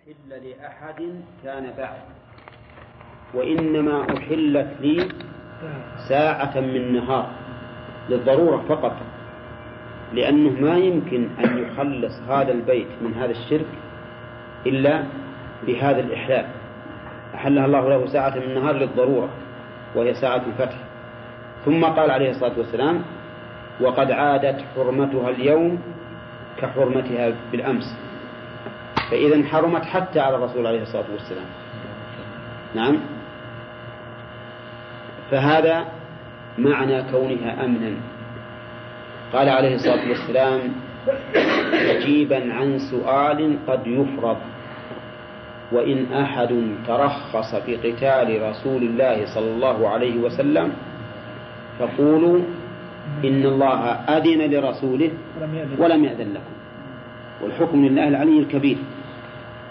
أحل لأحد كان بعد. وإنما أحلت لي ساعة من نهار للضرورة فقط لأنه ما يمكن أن يخلص هذا البيت من هذا الشرك إلا بهذا الإحلال. أحلها الله له ساعة من النهار للضرورة وهي ساعة الفتح. ثم قال عليه الصلاة والسلام وقد عادت حرمتها اليوم كحرمتها بالأمس. فإذا حرمت حتى على الرسول عليه الصلاة والسلام. نعم. فهذا معنى كونها أمنا. قال عليه الصلاة والسلام مجيبا عن سؤال قد يفرض وإن أحد ترخص في قتال رسول الله صلى الله عليه وسلم فقولوا إن الله أذن لرسوله ولم يأذن لكم. والحكم لله العلي الكبير.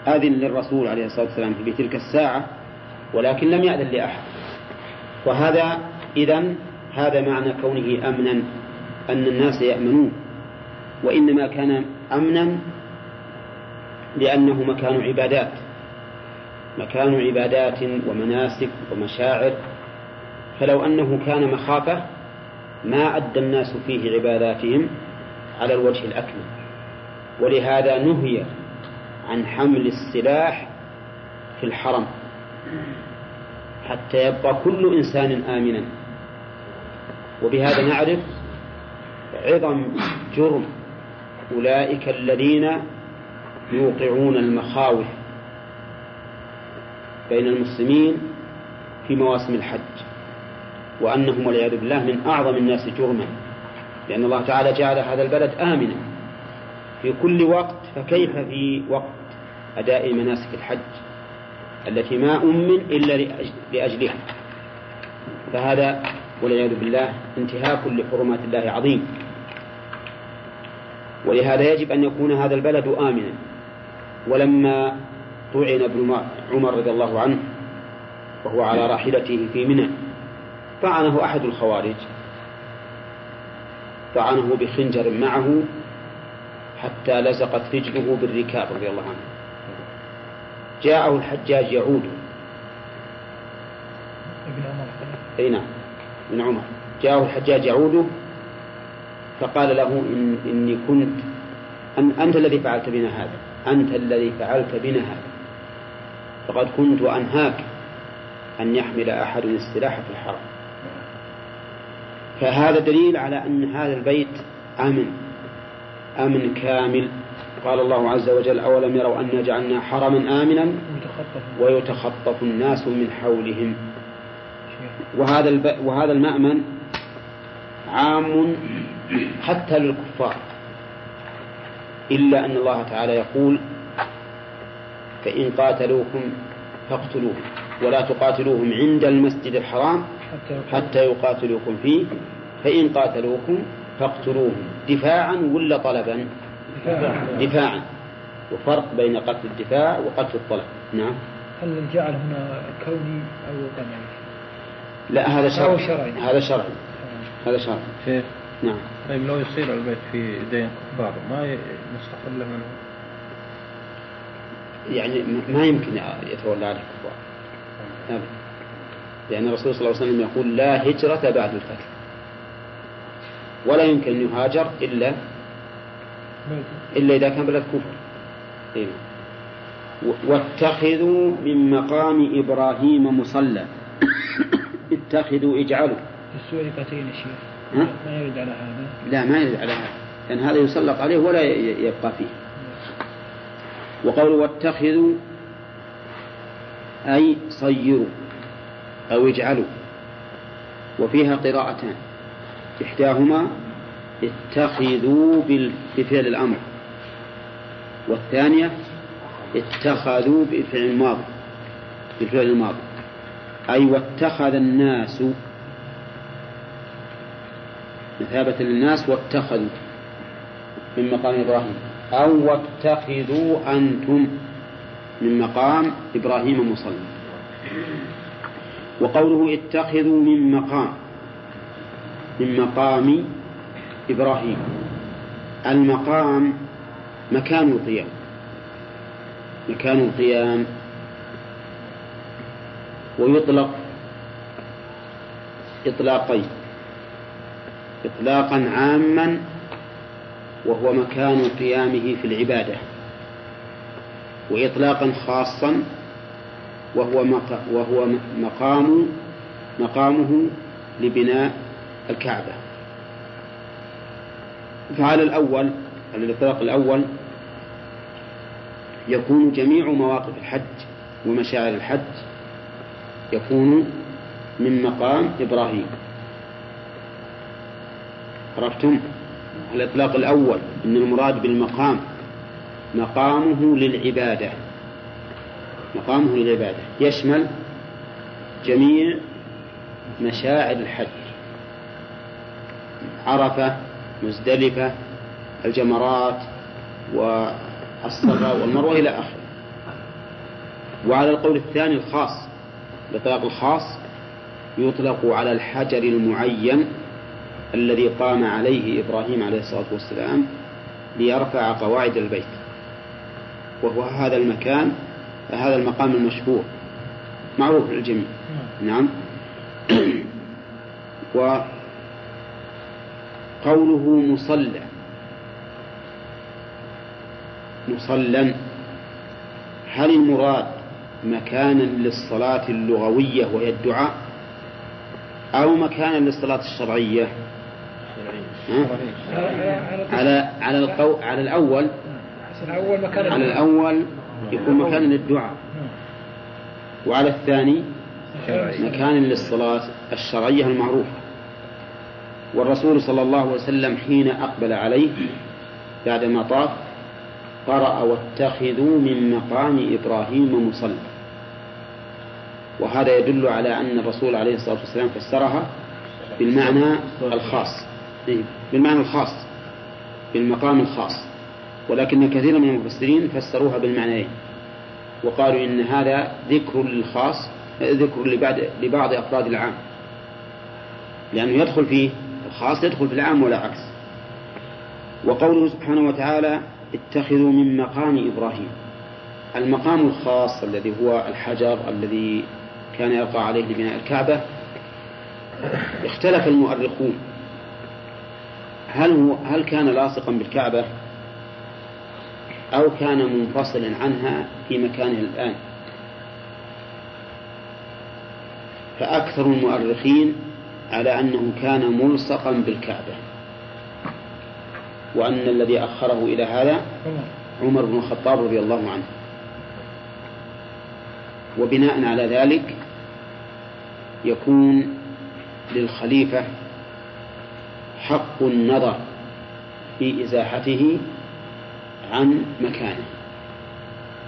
أذن للرسول عليه الصلاة والسلام في تلك الساعة ولكن لم يأذن لأحد. وهذا إذا هذا معنى كونه أمنا أن الناس يأمنون. وإنما كان أمنا لأنه مكان عبادات. مكان عبادات ومناسك ومشاعر. فلو أنه كان مخافة ما أدى الناس فيه عباداتهم على الوجه الأكمل. ولهذا نهي عن حمل السلاح في الحرم حتى يبقى كل إنسان آمنا. وبهذا نعرف عظم جرم أولئك الذين يوقعون المخاوف بين المسلمين في مواسم الحج وأنهم والعياذ بالله من أعظم الناس جرما لأن الله تعالى جعل هذا البلد آمنا في كل وقت فكيف في وقت أداء مناسك الحج التي ما أمن إلا لأجلها؟ فهذا والعياذ بالله انتهاك لحرمات الله عظيم ولهذا يجب أن يكون هذا البلد آمنا. ولما طعن ابن عمر رضي الله عنه وهو على راحلته في منى طعنه أحد الخوارج. طعنه بخنجر معه حتى لزقت رجله بالركاب رضي الله عنه. جاءه الحجاج يعود. ابن عمر. أي نعم ابن عمر. جاءه الحجاج يعود فقال له إن إني كنت أن أنت الذي فعلت بنا هذا أنت الذي فعلت بنا هذا. فقد كنت أنهاك أن يحمل أحد السلاح في الحرم. فهذا دليل على أن هذا البيت آمن. أمن كامل؟ قال الله عز وجل أولم يروا أنا جعلنا حرما آمنا؟ ويتخطف الناس من حولهم. وهذا الب... وهذا المأمن عام حتى للكفار. إلا أن الله تعالى يقول فإن قاتلوكم فاقتلوهم ولا تقاتلوهم عند المسجد الحرام حتى يقاتلوكم فيه. فإن قاتلوكم فاقتلوهم دفاعا ولا طلبا؟ دفاعا. وفرق بين قتل الدفاع وقتل الطلب. نعم. هل الجعل هنا كوني أو قدري لا هذا شرعي. هذا شرعي. هذا شرعي. كيف؟ نعم. طيب لو يصير البيت في دين كفار ما ي- نستقل منه يعني ما يمكن يتولى عليه الكفار أبدا. لأن الرسول صلى الله عليه وسلم يقول لا هجرة بعد الفتح ولا يمكن أن يهاجر إلا إلا إذا كان بلد كفر. إيه. واتخذوا من مقام إبراهيم مصلى. اتخذوا اجعلوا. السورقتين الشيخ ها؟ ما يرد على هذا؟ لا ما يرد على هذا. لأن هذا يسلط عليه ولا يبقى فيه. وقولوا واتخذوا أي صيروا أو اجعلوا. وفيها قراءتان. إحداهما اتخذوا بفعل الأمر والثانية اتخذوا بفعل الماضي بالفعل الماضي. أي واتخذ الناس مثابة للناس واتخذوا من مقام إبراهيم أو واتخذوا أنتم من مقام إبراهيم مصلى. وقوله اتخذوا من مقام من مقام إبراهيم. المقام مكان القيام. مكان القيام. ويطلق إطلاقين. إطلاقا عاما وهو مكان قيامه في العبادة. وإطلاقا خاصا وهو مقام مقامه لبناء الكعبة. فعلى الأول على الإطلاق الأول يكون جميع مواقف الحج ومشاعر الحج يكون من مقام إبراهيم. عرفتم؟ الإطلاق الأول أن المراد بالمقام مقامه للعبادة. مقامه للعبادة. يشمل جميع مشاعر الحج. عرفة مزدلفة الجمرات والصفا والمروة إلى آخره. وعلى القول الثاني الخاص الإطلاق الخاص يطلق على الحجر المعين الذي قام عليه إبراهيم عليه الصلاة والسلام ليرفع قواعد البيت. وهو هذا المكان هذا المقام المشهور معروف للجميع. نعم. وقوله مصلى. مصلى. هل المراد مكانا للصلاة اللغوية وهي الدعاء؟ أو مكانا للصلاة الشرعية؟ على على القو... على الأول. على الأول يكون مكانا للدعاء. وعلى الثاني مكان للصلاة الشرعية المعروفة. والرسول صلى الله عليه وسلم حين أقبل عليه بعدما طاف قرأ واتخذوا من مقام إبراهيم مصلى. وهذا يدل على أن الرسول عليه الصلاة والسلام فسرها بالمعنى الخاص. إيه، بالمعنى الخاص بالمقام الخاص. ولكن كثير من المفسرين فسروها بالمعنيين. وقالوا إن هذا ذكر للخاص ذكر لبعض لبعض أفراد العام. لأنه يدخل فيه الخاص يدخل في العام ولا عكس. وقوله سبحانه وتعالى اتخذوا من مقام إبراهيم. المقام الخاص الذي هو الحجر الذي كان يقع عليه لبناء الكعبة اختلف المؤرخون. هل هو هل كان لاصقا بالكعبة؟ أو كان منفصلا عنها في مكانه الآن؟ فأكثر المؤرخين على أنه كان ملصقا بالكعبة. وأن الذي أخره إلى هذا عمر بن الخطاب رضي الله عنه. وبناء على ذلك يكون للخليفة حق النظر في إزاحته عن مكانه.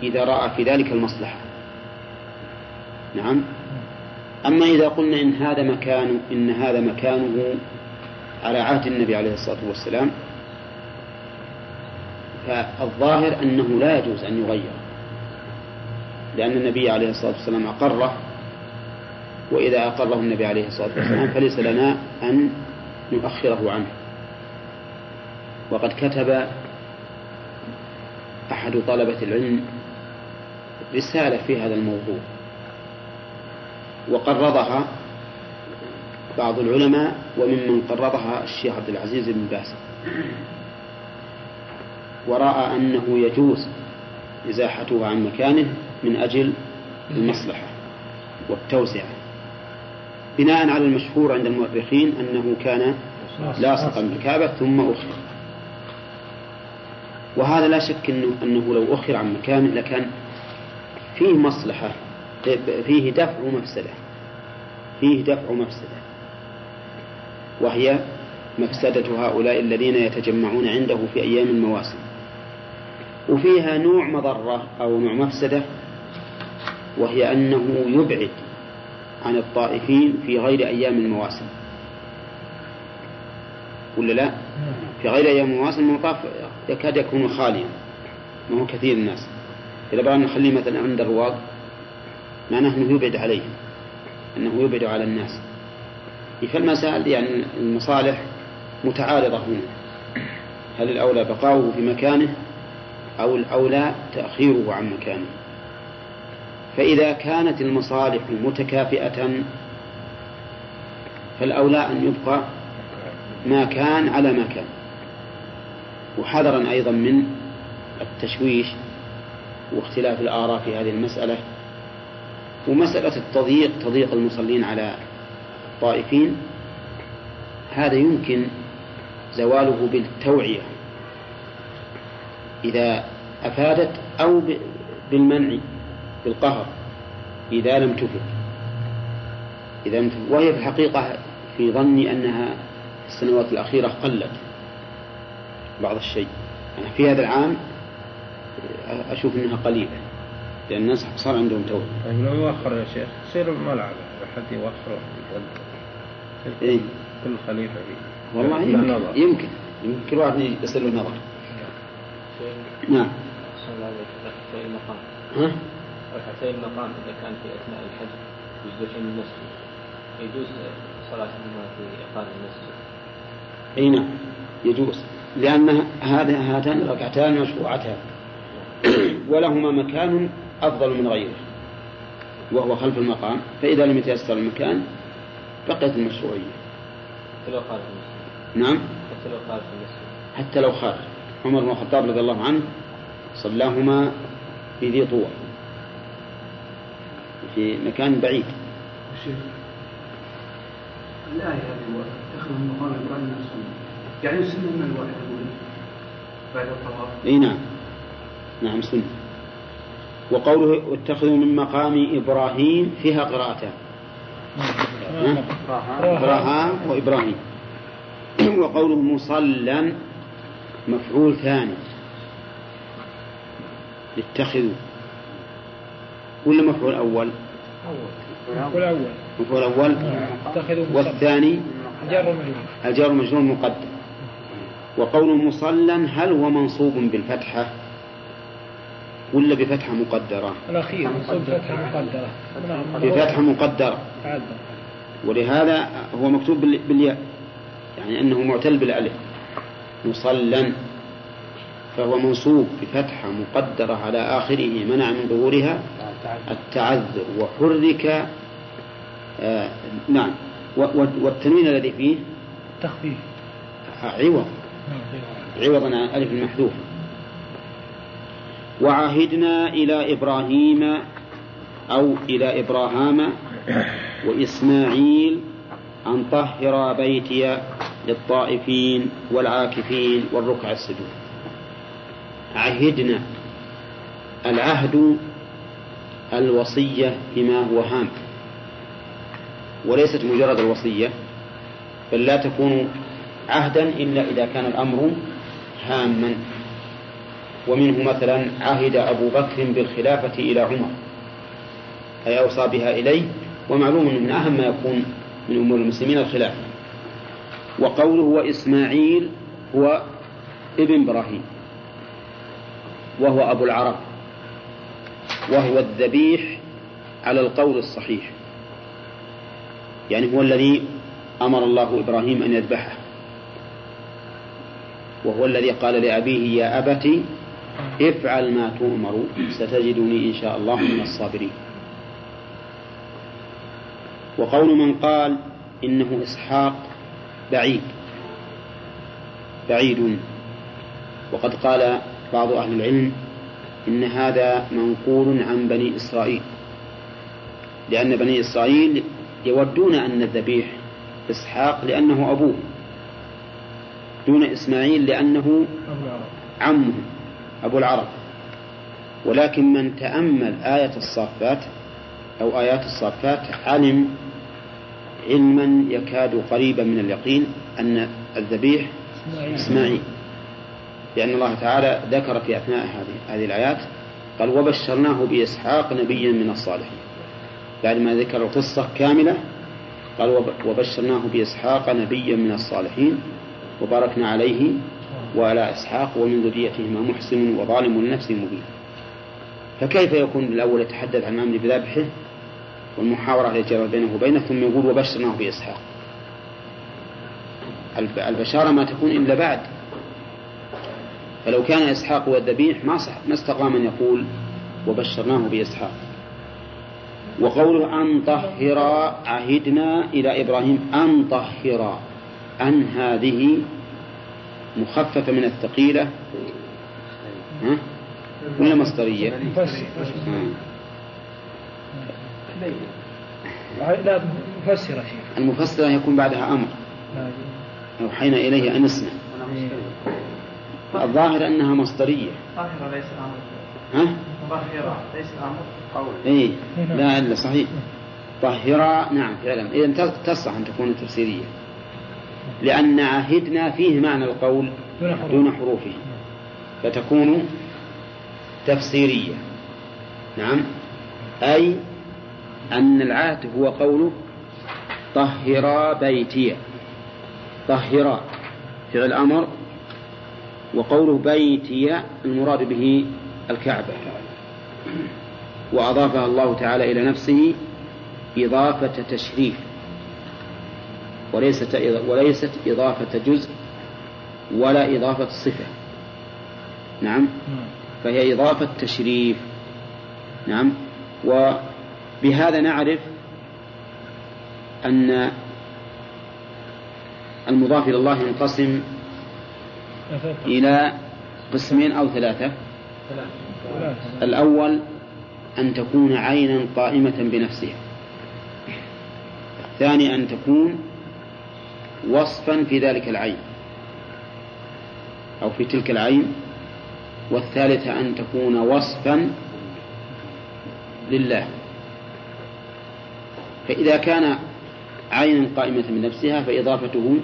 إذا رأى في ذلك المصلحة. نعم. أما إذا قلنا إن هذا مكان إن هذا مكانه على عهد النبي عليه الصلاة والسلام فالظاهر أنه لا يجوز أن يغير لأن النبي عليه الصلاة والسلام أقره وإذا أقره النبي عليه الصلاة والسلام فليس لنا أن نؤخره عنه. وقد كتب أحد طلبة العلم رسالة في هذا الموضوع. وقرضها بعض العلماء وممن قرضها الشيخ عبد العزيز بن باز. ورأى أنه يجوز إزاحته عن مكانه من أجل المصلحة والتوسعة. بناء على المشهور عند المؤرخين أنه كان لاصقا بالكعبة ثم أخر. وهذا لا شك أنه, أنه لو أخر عن مكانه لكان فيه مصلحة فيه دفع مفسدة. فيه دفع مفسدة. وهي مفسدة هؤلاء الذين يتجمعون عنده في أيام المواسم. وفيها نوع مضرة أو نوع مفسدة وهي أنه يبعد عن الطائفين في غير أيام المواسم. ولا لا؟ في غير أيام المواسم المطاف يكاد يكون خاليا. ما هو كثير الناس. إذا بغى نخليه مثلا عند الرواق معناه أنه يبعد عليهم أنه يبعد على الناس. فالمسائل يعني المصالح متعارضة هنا. هل الأولى بقاؤه في مكانه أو الأولى تأخيره عن مكانه؟ فإذا كانت المصالح متكافئة فالأولى أن يبقى ما كان على ما كان. وحذرا أيضا من التشويش واختلاف الآراء في هذه المسألة. ومسألة التضييق تضييق المصلين على الطائفين هذا يمكن زواله بالتوعية إذا أفادت أو بالمنع بالقهر إذا لم تفد. إذا وهي في الحقيقة في ظني أنها في السنوات الأخيرة قلت بعض الشيء. أنا في هذا العام أشوف أنها قليلة. لأن الناس صار عندهم توبة. طيب لو يوخر يا شيخ يصير الملعب حد يوخر إيه؟ كل خليفة فيه. والله يمكن يمكن. يمكن كل واحد يصير له نظر نعم. المقام. ها؟ ركعتي المقام إذا كان في أثناء الحج يجلسون المسجد. يجوز صلاتهما في إقامة المسجد؟ إي نعم يجوز. لأن هذا هاتان الركعتان مشروعتان. ولهما مكان أفضل من غيره وهو خلف المقام فإذا لم يتيسر المكان بقيت المشروعية. حتى لو خارج المسجد نعم. حتى لو خارج المسجد حتى لو خارج عمر بن الخطاب رضي الله عنه صلاهما في ذي طوى في مكان بعيد. الآية هذه اتخذوا مقام إبراهيم السنة يعني سنة من الواحد يقول بعد الطواف. إي نعم. نعم سنة. وقوله واتخذوا من مقام إبراهيم فيها قراءتان. ها؟ إبراهام وإبراهيم. وقوله مصلى مفعول ثاني. اتخذوا. ولا مفعول أول؟ مفعول أول. والثاني؟ الجار مجرور مقدم وقول مصلى هل هو منصوب بالفتحة؟ ولا بفتحة مقدرة؟ الأخير منصوب فتحة مقدرة. بفتحة مقدرة. ولهذا هو مكتوب بال- بالياء. يعني أنه معتل بالألف. مصلى فهو منصوب بفتحة مقدرة على آخره منع من ظهورها. التعذر. وحرك آه نعم. والتنوين الذي فيه؟ تخفيف عوض. نعم. عوضا عن ألف المحذوف وعهدنا إلى إبراهيم أو إلى إبراهام وإسماعيل أن طهر بيتي للطائفين والعاكفين والركع السجود. عهدنا العهد الوصية بما هو هام. وليست مجرد الوصية بل لا تكون عهدا إلا إذا كان الأمر هاما. ومنه مثلا عهد أبو بكر بالخلافة إلى عمر أي أوصى بها إليه ومعلوم من أهم ما يكون من أمور المسلمين الخلافة. وقوله وإسماعيل هو ابن إبراهيم وهو أبو العرب وهو الذبيح على القول الصحيح يعني هو الذي أمر الله إبراهيم أن يذبحه وهو الذي قال لأبيه يا أبت افعل ما تؤمر ستجدني إن شاء الله من الصابرين. وقول من قال إنه إسحاق بعيد بعيد. وقد قال بعض أهل العلم إن هذا منقول عن بني إسرائيل لأن بني إسرائيل يودون أن الذبيح إسحاق لأنه أبوه دون إسماعيل لأنه عمه. أبو العرب. ولكن من تأمل آية الصافات أو آيات الصافات علم علما يكاد قريبا من اليقين أن الذبيح إسماعيل. لأن الله تعالى ذكر في أثناء هذه هذه الآيات قال وبشرناه بإسحاق نبيا من الصالحين. بعد ما ذكر القصة كاملة قال وب- وبشرناه بإسحاق نبيا من الصالحين وباركنا عليه وعلى إسحاق ومن ذريتهما محسن وظالم لنفسه مبين. فكيف يكون الأول يتحدث عن الأمر بذبحه والمحاورة التي جرت بينه وبينه ثم يقول وبشرناه بإسحاق؟ الب- البشارة ما تكون إلا بعد. فلو كان إسحاق هو الذبيح ما صح ما استقام أن يقول وبشرناه بإسحاق. وقوله أن طهرا عهدنا إلى إبراهيم أن طهرا أن هذه مخففة من الثقيلة. ها؟ ولا مصدرية؟ لا مفسرة شيخ. المفسرة يكون بعدها أمر. أوحينا إليه أن إيه. الظاهر أنها مصدرية. طاهرة ليس أمر. ها؟ طاهرة ليس أمر. قول. إيه. لا إلا صحيح. طهرا نعم فعلا. إذا تصح أن تكون تفسيرية. لأن عهدنا فيه معنى القول دون حروف. دون حروفه. فتكون تفسيرية. نعم. أي أن العهد هو قوله طهرا بيتي. طهرا فعل أمر وقوله بيتي المراد به الكعبة. وأضافها الله تعالى إلى نفسه إضافة تشريف. وليست وليست إضافة جزء ولا إضافة صفة نعم نعم. فهي إضافة تشريف نعم وبهذا نعرف أن المضاف إلى الله ينقسم. إلى قسمين أو ثلاثة. الأول أن تكون عينا قائمة بنفسها الثاني أن تكون وصفا في ذلك العين أو في تلك العين والثالثة أن تكون وصفا لله. فإذا كان عينا قائمة بنفسها فإضافته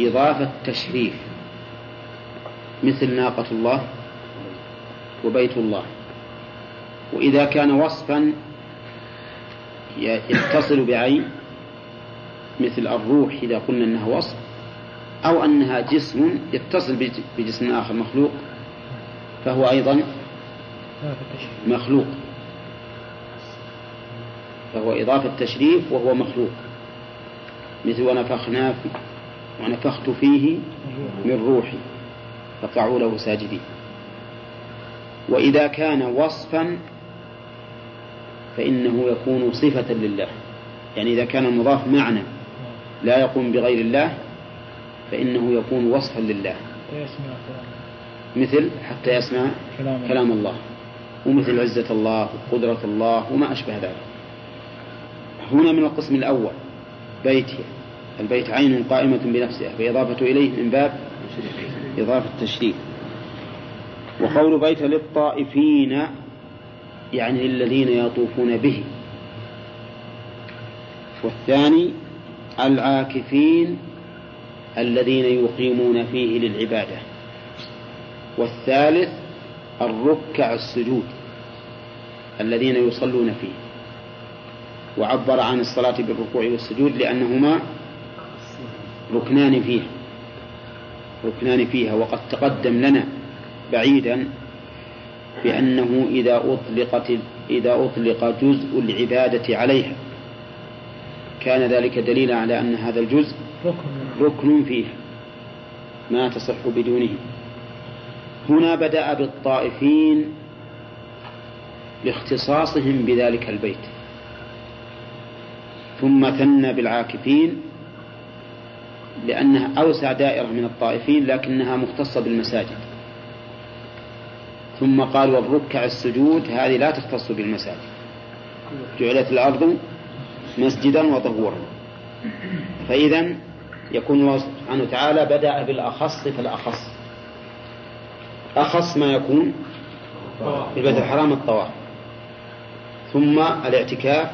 إضافة تشريف مثل ناقة الله وبيت الله. وإذا كان وصفا يتصل بعين مثل الروح إذا قلنا أنها وصف أو أنها جسم يتصل بج- بجسم آخر مخلوق فهو أيضا. مخلوق. فهو إضافة تشريف وهو مخلوق. مثل ونفخنا في ونفخت فيه من روحي فقعوا له ساجدين. وإذا كان وصفا فإنه يكون صفة لله. يعني إذا كان المضاف معنى لا يقوم بغير الله فإنه يكون وصفا لله. مثل حتى يسمع كلام الله. ومثل عزة الله وقدرة الله وما أشبه ذلك. هنا من القسم الأول بيتي البيت عين قائمة بنفسها فإضافة إليه من باب إضافة تشريف وقول بيت للطائفين يعني للذين يطوفون به. والثاني العاكفين الذين يقيمون فيه للعبادة. والثالث الركع السجود الذين يصلون فيه. وعبر عن الصلاة بالركوع والسجود لأنهما ركنان فيها ركنان فيها. وقد تقدم لنا بعيدا بأنه إذا أطلقت إذا أطلق جزء العبادة عليها كان ذلك دليلا على أن هذا الجزء ركن. فيها ما تصح بدونه. هنا بدأ بالطائفين لاختصاصهم بذلك البيت. ثم ثنى بالعاكفين لأنها أوسع دائرة من الطائفين لكنها مختصة بالمساجد. ثم قال والركع السجود هذه لا تختص بالمساجد. جعلت الأرض مسجدا وطهورا. فإذا يكون الله سبحانه وتعالى بدأ بالأخص فالأخص. أخص ما يكون في البيت الحرام الطواف. ثم الاعتكاف.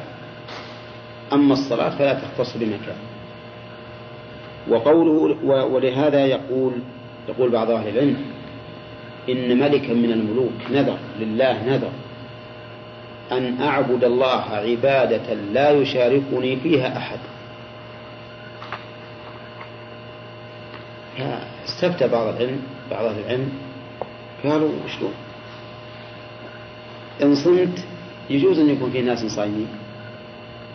أما الصلاة فلا تختص بمكان. وقوله ولهذا يقول يقول بعض أهل العلم إن ملكا من الملوك نذر لله نذر. أن أعبد الله عبادة لا يشاركني فيها أحد. استفتى بعض العلم بعض أهل العلم قالوا شلون؟ إن صمت يجوز أن يكون فيه ناس صايمين.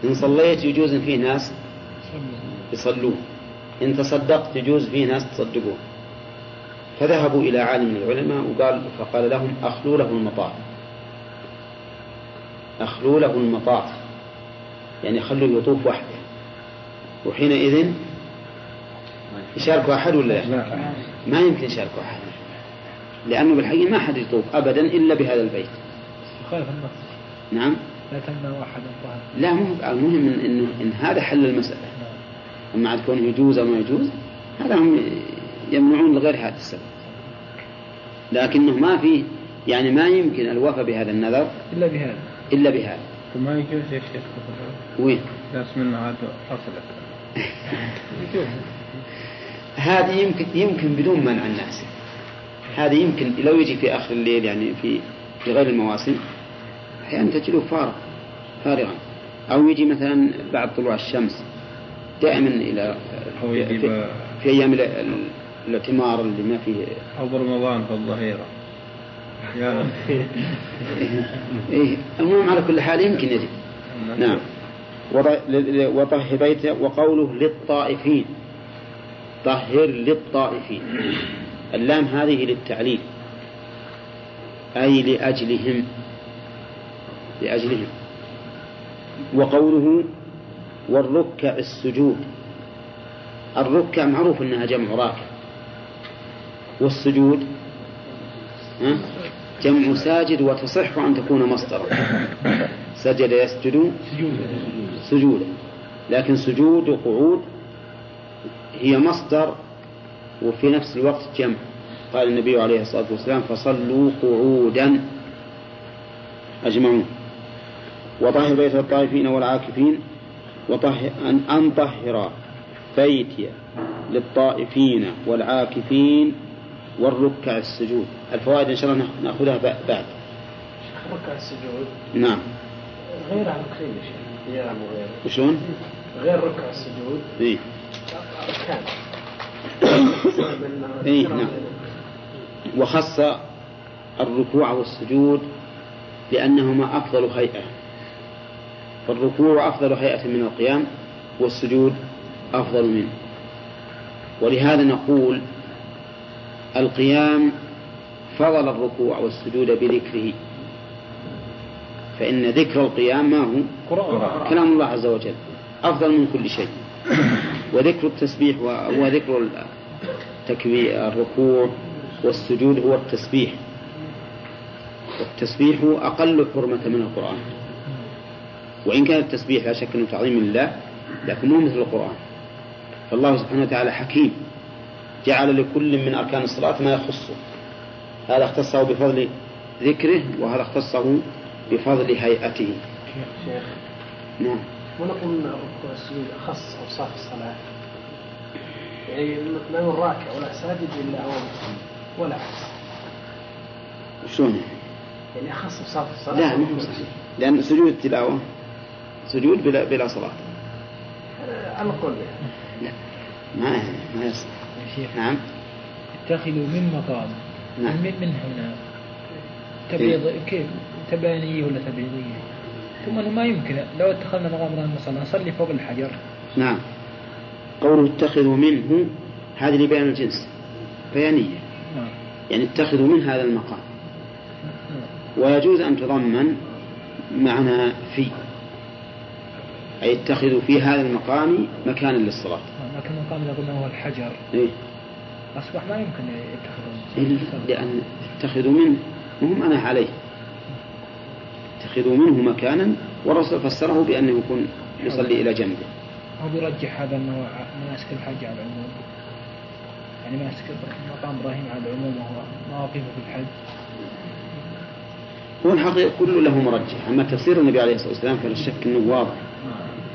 إن صليت يجوز أن فيه ناس يصلون. إن تصدقت يجوز فيه ناس تصدقون. فذهبوا إلى عالم من العلماء وقال فقال لهم أخلوا له المطاف أخلوا له المطاف. يعني خلوا يطوف وحده. وحينئذ يشاركوا أحد ولا لا؟ ما يمكن يشاركوا أحد. لأنه بالحقيقة ما حد يطوف أبدا إلا بهذا البيت. يخالف النص نعم. لا تمنع أحدا طهر لا مو المهم إن, إنه إن هذا حل المسألة. أما عاد كونه يجوز أو ما يجوز هذا هم يمنعون لغير هذا السبب. لكنه ما في يعني ما يمكن الوفاء بهذا النذر إلا بهذا. إلا بهذا وما يجوز يا شيخ وين؟ ناس منه عاد أصلك هذه يمكن يمكن بدون منع الناس. هذه يمكن لو يجي في آخر الليل يعني في في غير المواسم أحيانا تجده فارغ فارغا. أو يجي مثلا بعد طلوع الشمس دائما إلى في, في, في أيام ال- ال- الاعتمار اللي ما فيه أو برمضان في الظهيرة يا إيه المهم على كل حال يمكن يجي نعم. ل- وطهر بيته وقوله للطائفين. طهر للطائفين. اللام هذه للتعليل. أي لأجلهم. لأجلهم. وقوله والركع السجود. الركع معروف أنها جمع راكع. والسجود ها؟ جمع ساجد وتصح أن تكون مصدرا. سجد يسجد سجودا. لكن سجود وقعود هي مصدر وفي نفس الوقت جمع. قال النبي عليه الصلاة والسلام فصلوا قعودا. أجمعون. وطهر بيت الطائفين والعاكفين. وطهر أن أن طهر بيتي للطائفين والعاكفين والركع السجود. الفوائد إن شاء الله نأخذها بعد. ركع السجود. نعم. غير عن شيخ قيام وغيره وشلون؟ غير ركع السجود. إيه أركان. إيه نعم. وخص الركوع والسجود لأنهما أفضل هيئة. فالركوع أفضل هيئة من القيام والسجود أفضل منه. ولهذا نقول القيام فضل الركوع والسجود بذكره. فإن ذكر القيام ما هو؟ كلام الله عز وجل. أفضل من كل شيء. وذكر التسبيح وذكر الركوع والسجود هو التسبيح. والتسبيح أقل حرمة من القرآن. وإن كان التسبيح لا شك أنه تعظيم لله لكن مو مثل القرآن. فالله سبحانه وتعالى حكيم. جعل لكل من أركان الصلاة ما يخصه. هذا اختصه بفضل ذكره وهذا اختصه بفضل هيئته. شيخ نعم. ونقول الركوع والسجود أخص أوصاف الصلاة. يعني لا من راكع ولا ساجد إلا هو ولا عكس. شلون؟ يعني أخص أوصاف الصلاة. لا مو صحيح لأن سجود التلاوة سجود بلا بلا صلاة. على القول يعني. ما ما يصح. شيخ. نعم. اتخذوا من مقام. نعم. من من هنا. تبيض كيف؟ تبانية ولا تبيضية؟ ثم ما يمكن. لو اتخذنا مقام إبراهيم مصلى نصلي فوق الحجر. نعم. قوله اتخذوا منه هذه لبيان الجنس. بيانية. نعم. يعني اتخذوا من هذا المقام. نعم. ويجوز أن تضمن معنى في. أي اتخذوا في هذا المقام مكانا للصلاة. لكن المقام إذا قلنا هو الحجر. إيه؟ أصبح ما يمكن يتخذون إلا لأن اتخذوا منه مهم أنا عليه. اتخذوا منه مكانا والرسول فسره بأنه يكون يصلي إلى جنبه. هو بيرجح هذا إنه ع- مناسك الحج على العموم. يعني مناسك مقام إبراهيم على العموم وهو مواقفه في الحج. هو الحقيقة كله له مرجح. أما تفسير النبي عليه الصلاة والسلام فلا شك أنه واضح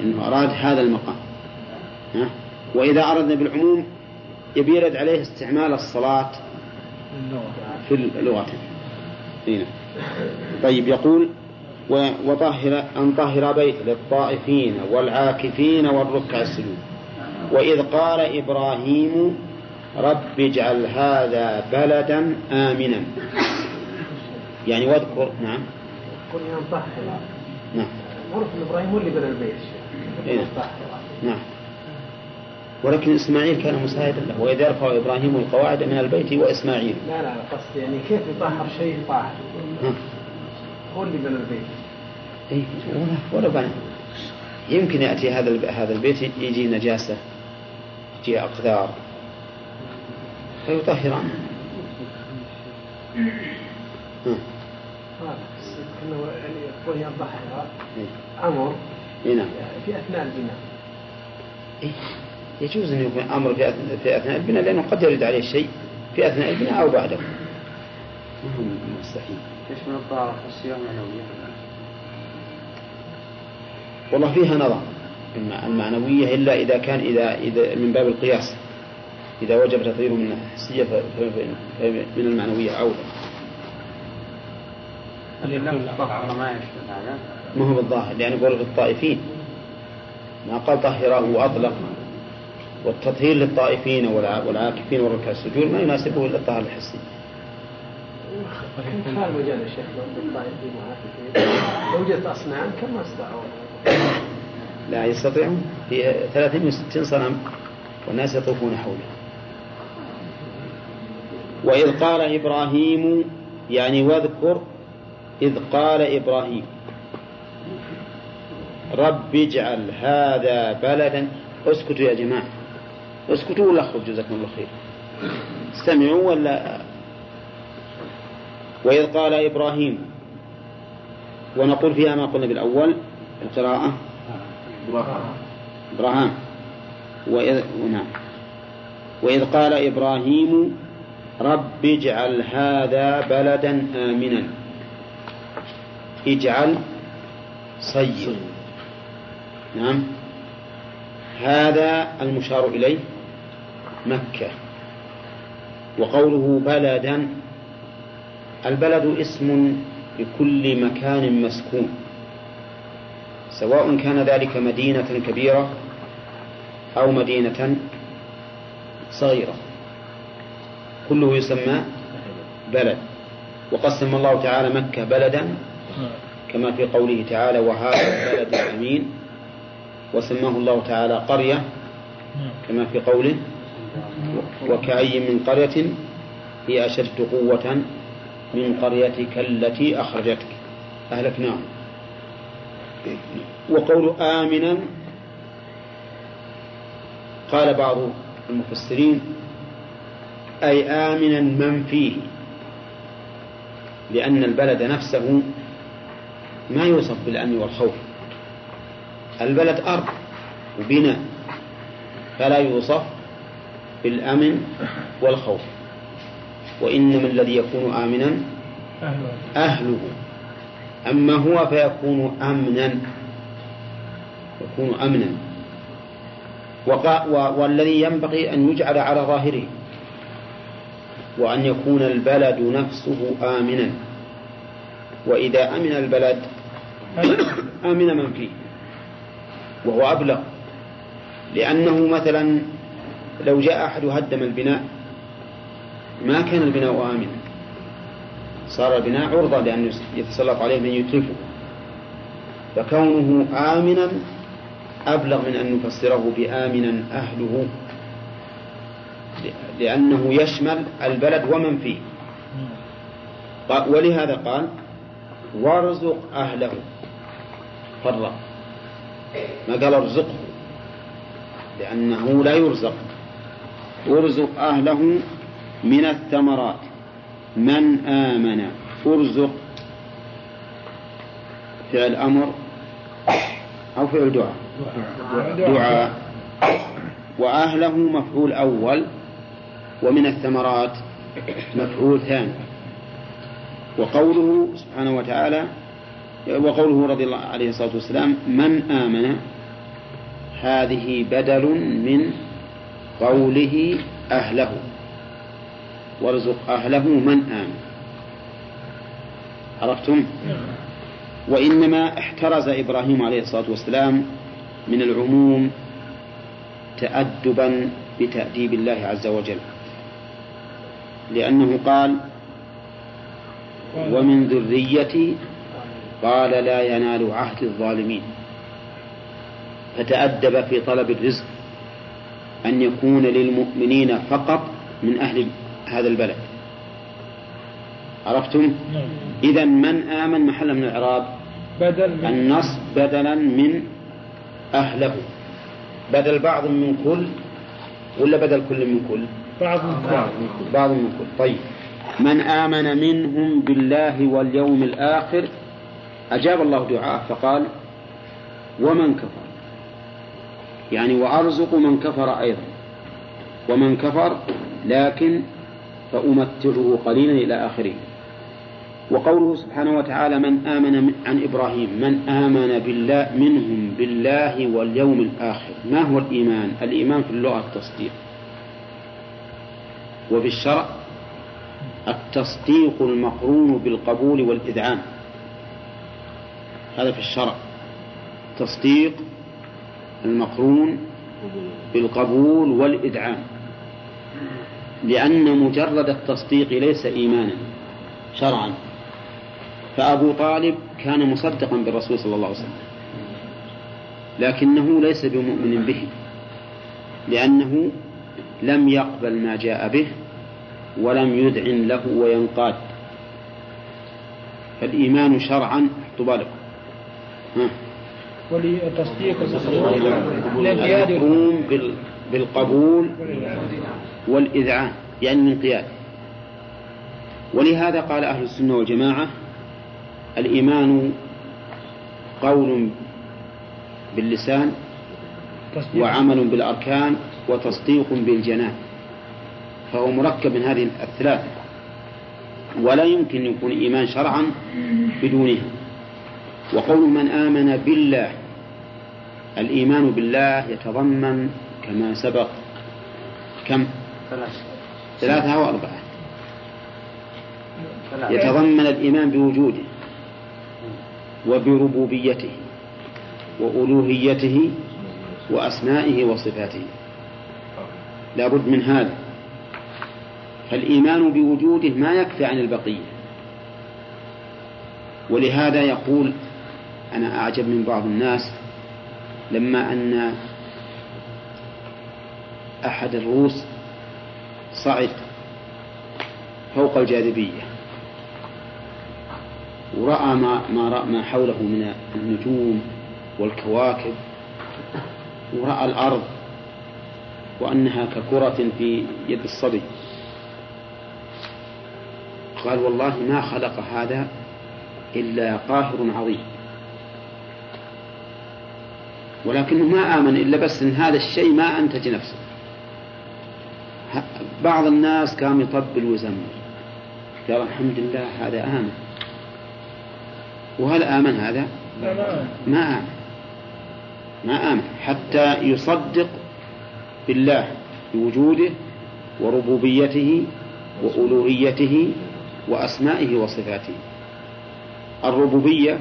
أنه أراد هذا المقام. ها؟ وإذا أردنا بالعموم يبي يرد عليه استعمال الصلاة في اللغة. هنا. طيب يقول وطهر أن طهر بيت للطائفين والعاكفين والركع السجود. وإذ قال إبراهيم رب اجعل هذا بلدا آمنا. يعني واذكر نعم. كل يوم طهر. نعم. معروف إن إبراهيم هو اللي بنى البيت. إيه. نعم. ولكن إسماعيل كان مساعدا له وإذ يرفع إبراهيم القواعد من البيت وإسماعيل. لا لا قصدي يعني كيف يطهر شيء طاهر. هو اللي بنى البيت. إيه ولا ولا بنى يمكن يأتي هذا هذا البيت يجي نجاسة يجي أقدار. بس كأنه يعني الضحية إيه. أمر إيه نعم. في أثناء البناء. إيه. يجوز أن يكون أمر في أثناء, في أثناء البناء لأنه قد يرد عليه شيء في أثناء البناء أو بعده. ما هو مستحيل يشمل الطهارة الحسية والمعنوية والله فيها نظر. الم- المعنوية إلا إذا كان إذا إذا من باب القياس. إذا وجب تطهيره من الحسية ف- ف- ف- من المعنوية أولى ما يشمل هذا؟ ما هو بالظاهر لأن يقول في الطائفين ما قال طهره وأطلق والتطهير للطائفين والع- والعاكفين والركع السجود ما يناسبه إلا الطهر الحسي كم كان مجال الشيخ دي معاك لو وجدت أصنام كم استطاعوا لا يستطيعون. في 360 صنم والناس يطوفون حوله. وإذ قال إبراهيم يعني واذكر إذ قال إبراهيم رب اجعل هذا بلدا اسكتوا يا جماعة. اسكتوا ولا اخرجوا جزاكم الله خير. استمعوا ولا؟ وإذ قال إبراهيم ونقول فيها ما قلنا بالأول القراءة. إبراهام وإذ نعم. وإذ قال إبراهيم رب اجعل هذا بلدا آمنا. اجعل صير. نعم. هذا المشار إليه. مكة. وقوله بلدا البلد اسم لكل مكان مسكون. سواء كان ذلك مدينة كبيرة أو مدينة صغيرة. كله يسمى بلد. وقسم الله تعالى مكة بلدا كما في قوله تعالى وهذا البلد الأمين وسماه الله تعالى قرية كما في قوله وكأي من قرية هي أشد قوة من قريتك التي أخرجتك. أهلكناهم وقول آمنا قال بعض المفسرين أي آمنا من فيه لأن البلد نفسه ما يوصف بالأمن والخوف. البلد أرض وبناء فلا يوصف بالأمن والخوف. وإنما الذي يكون آمنا أهله. أما هو فيكون أمنا. يكون أمنا. والذي ينبغي أن يجعل على ظاهره. وأن يكون البلد نفسه آمنا. وإذا أمن البلد آمن من فيه. وهو أبلغ. لأنه مثلا لو جاء أحد هدم البناء ما كان البناء آمنا صار البناء عرضة لأن يتسلط عليه من يتلفه فكونه آمنا أبلغ من أن نفسره بآمنا أهله لأنه يشمل البلد ومن فيه. ولهذا قال وارزق أهله. فرق. ما قال ارزقه لأنه لا يرزق. ارزق أهله من الثمرات. من آمن ارزق. فعل أمر أو فعل دعاء. دعاء. وأهله مفعول أول ومن الثمرات مفعول ثاني. وقوله سبحانه وتعالى وقوله رضي الله عليه الصلاة والسلام من آمن هذه بدل من قوله أهله. وارزق أهله من آمن. عرفتم؟ وإنما احترز إبراهيم عليه الصلاة والسلام من العموم تأدبا بتأديب الله عز وجل. لأنه قال ومن ذريتي قال لا ينال عهد الظالمين. فتأدب في طلب الرزق. أن يكون للمؤمنين فقط من أهل هذا البلد. عرفتم؟ نعم إذا من آمن محل من الإعراب؟ بدل من النصب بدلا من أهله. بدل بعض من كل ولا بدل كل من كل؟ بعض من بعض بعض من كل. طيب. من آمن منهم بالله واليوم الآخر أجاب الله دعاءه فقال ومن كفر؟ يعني وأرزق من كفر أيضا. ومن كفر لكن فأمتعه قليلا إلى آخره. وقوله سبحانه وتعالى من آمن من- عن إبراهيم من آمن بالله منهم بالله واليوم الآخر. ما هو الإيمان؟ الإيمان في اللغة التصديق. وفي الشرع التصديق المقرون بالقبول والإذعان. هذا في الشرع. تصديق المقرون بالقبول والإذعان لأن مجرد التصديق ليس إيمانا شرعا. فأبو طالب كان مصدقا بالرسول صلى الله عليه وسلم لكنه ليس بمؤمن به لأنه لم يقبل ما جاء به ولم يذعن له وينقاد. فالإيمان شرعا حطوا بالكم ها. ولتصديق بال- بالقبول والإذعان يعني الانقياد. ولهذا قال أهل السنة والجماعة الإيمان قول باللسان وعمل بالأركان وتصديق بالجنان. فهو مركب من هذه الثلاثة ولا يمكن أن يكون إيمان شرعا بدونها وقول من آمن بالله الإيمان بالله يتضمن كما سبق. كم؟ ثلاث ثلاثة أو أربعة. يتضمن الإيمان بوجوده وبربوبيته وألوهيته وأسمائه وصفاته. لا بد من هذا. فالإيمان بوجوده ما يكفي عن البقية. ولهذا يقول أنا أعجب من بعض الناس لما أن أحد الروس صعد فوق الجاذبية ورأى ما ما, رأى ما حوله من النجوم والكواكب ورأى الأرض وأنها ككرة في يد الصبي. قال والله ما خلق هذا إلا قاهر عظيم. ولكنه ما آمن إلا بس إن هذا الشيء ما أنتج نفسه. بعض الناس كان يطبل ويزمر قال الحمد لله هذا آمن. وهل آمن هذا؟ ما آمن. ما آمن. حتى يصدق بالله بوجوده وربوبيته وألوهيته وأسمائه وصفاته. الربوبية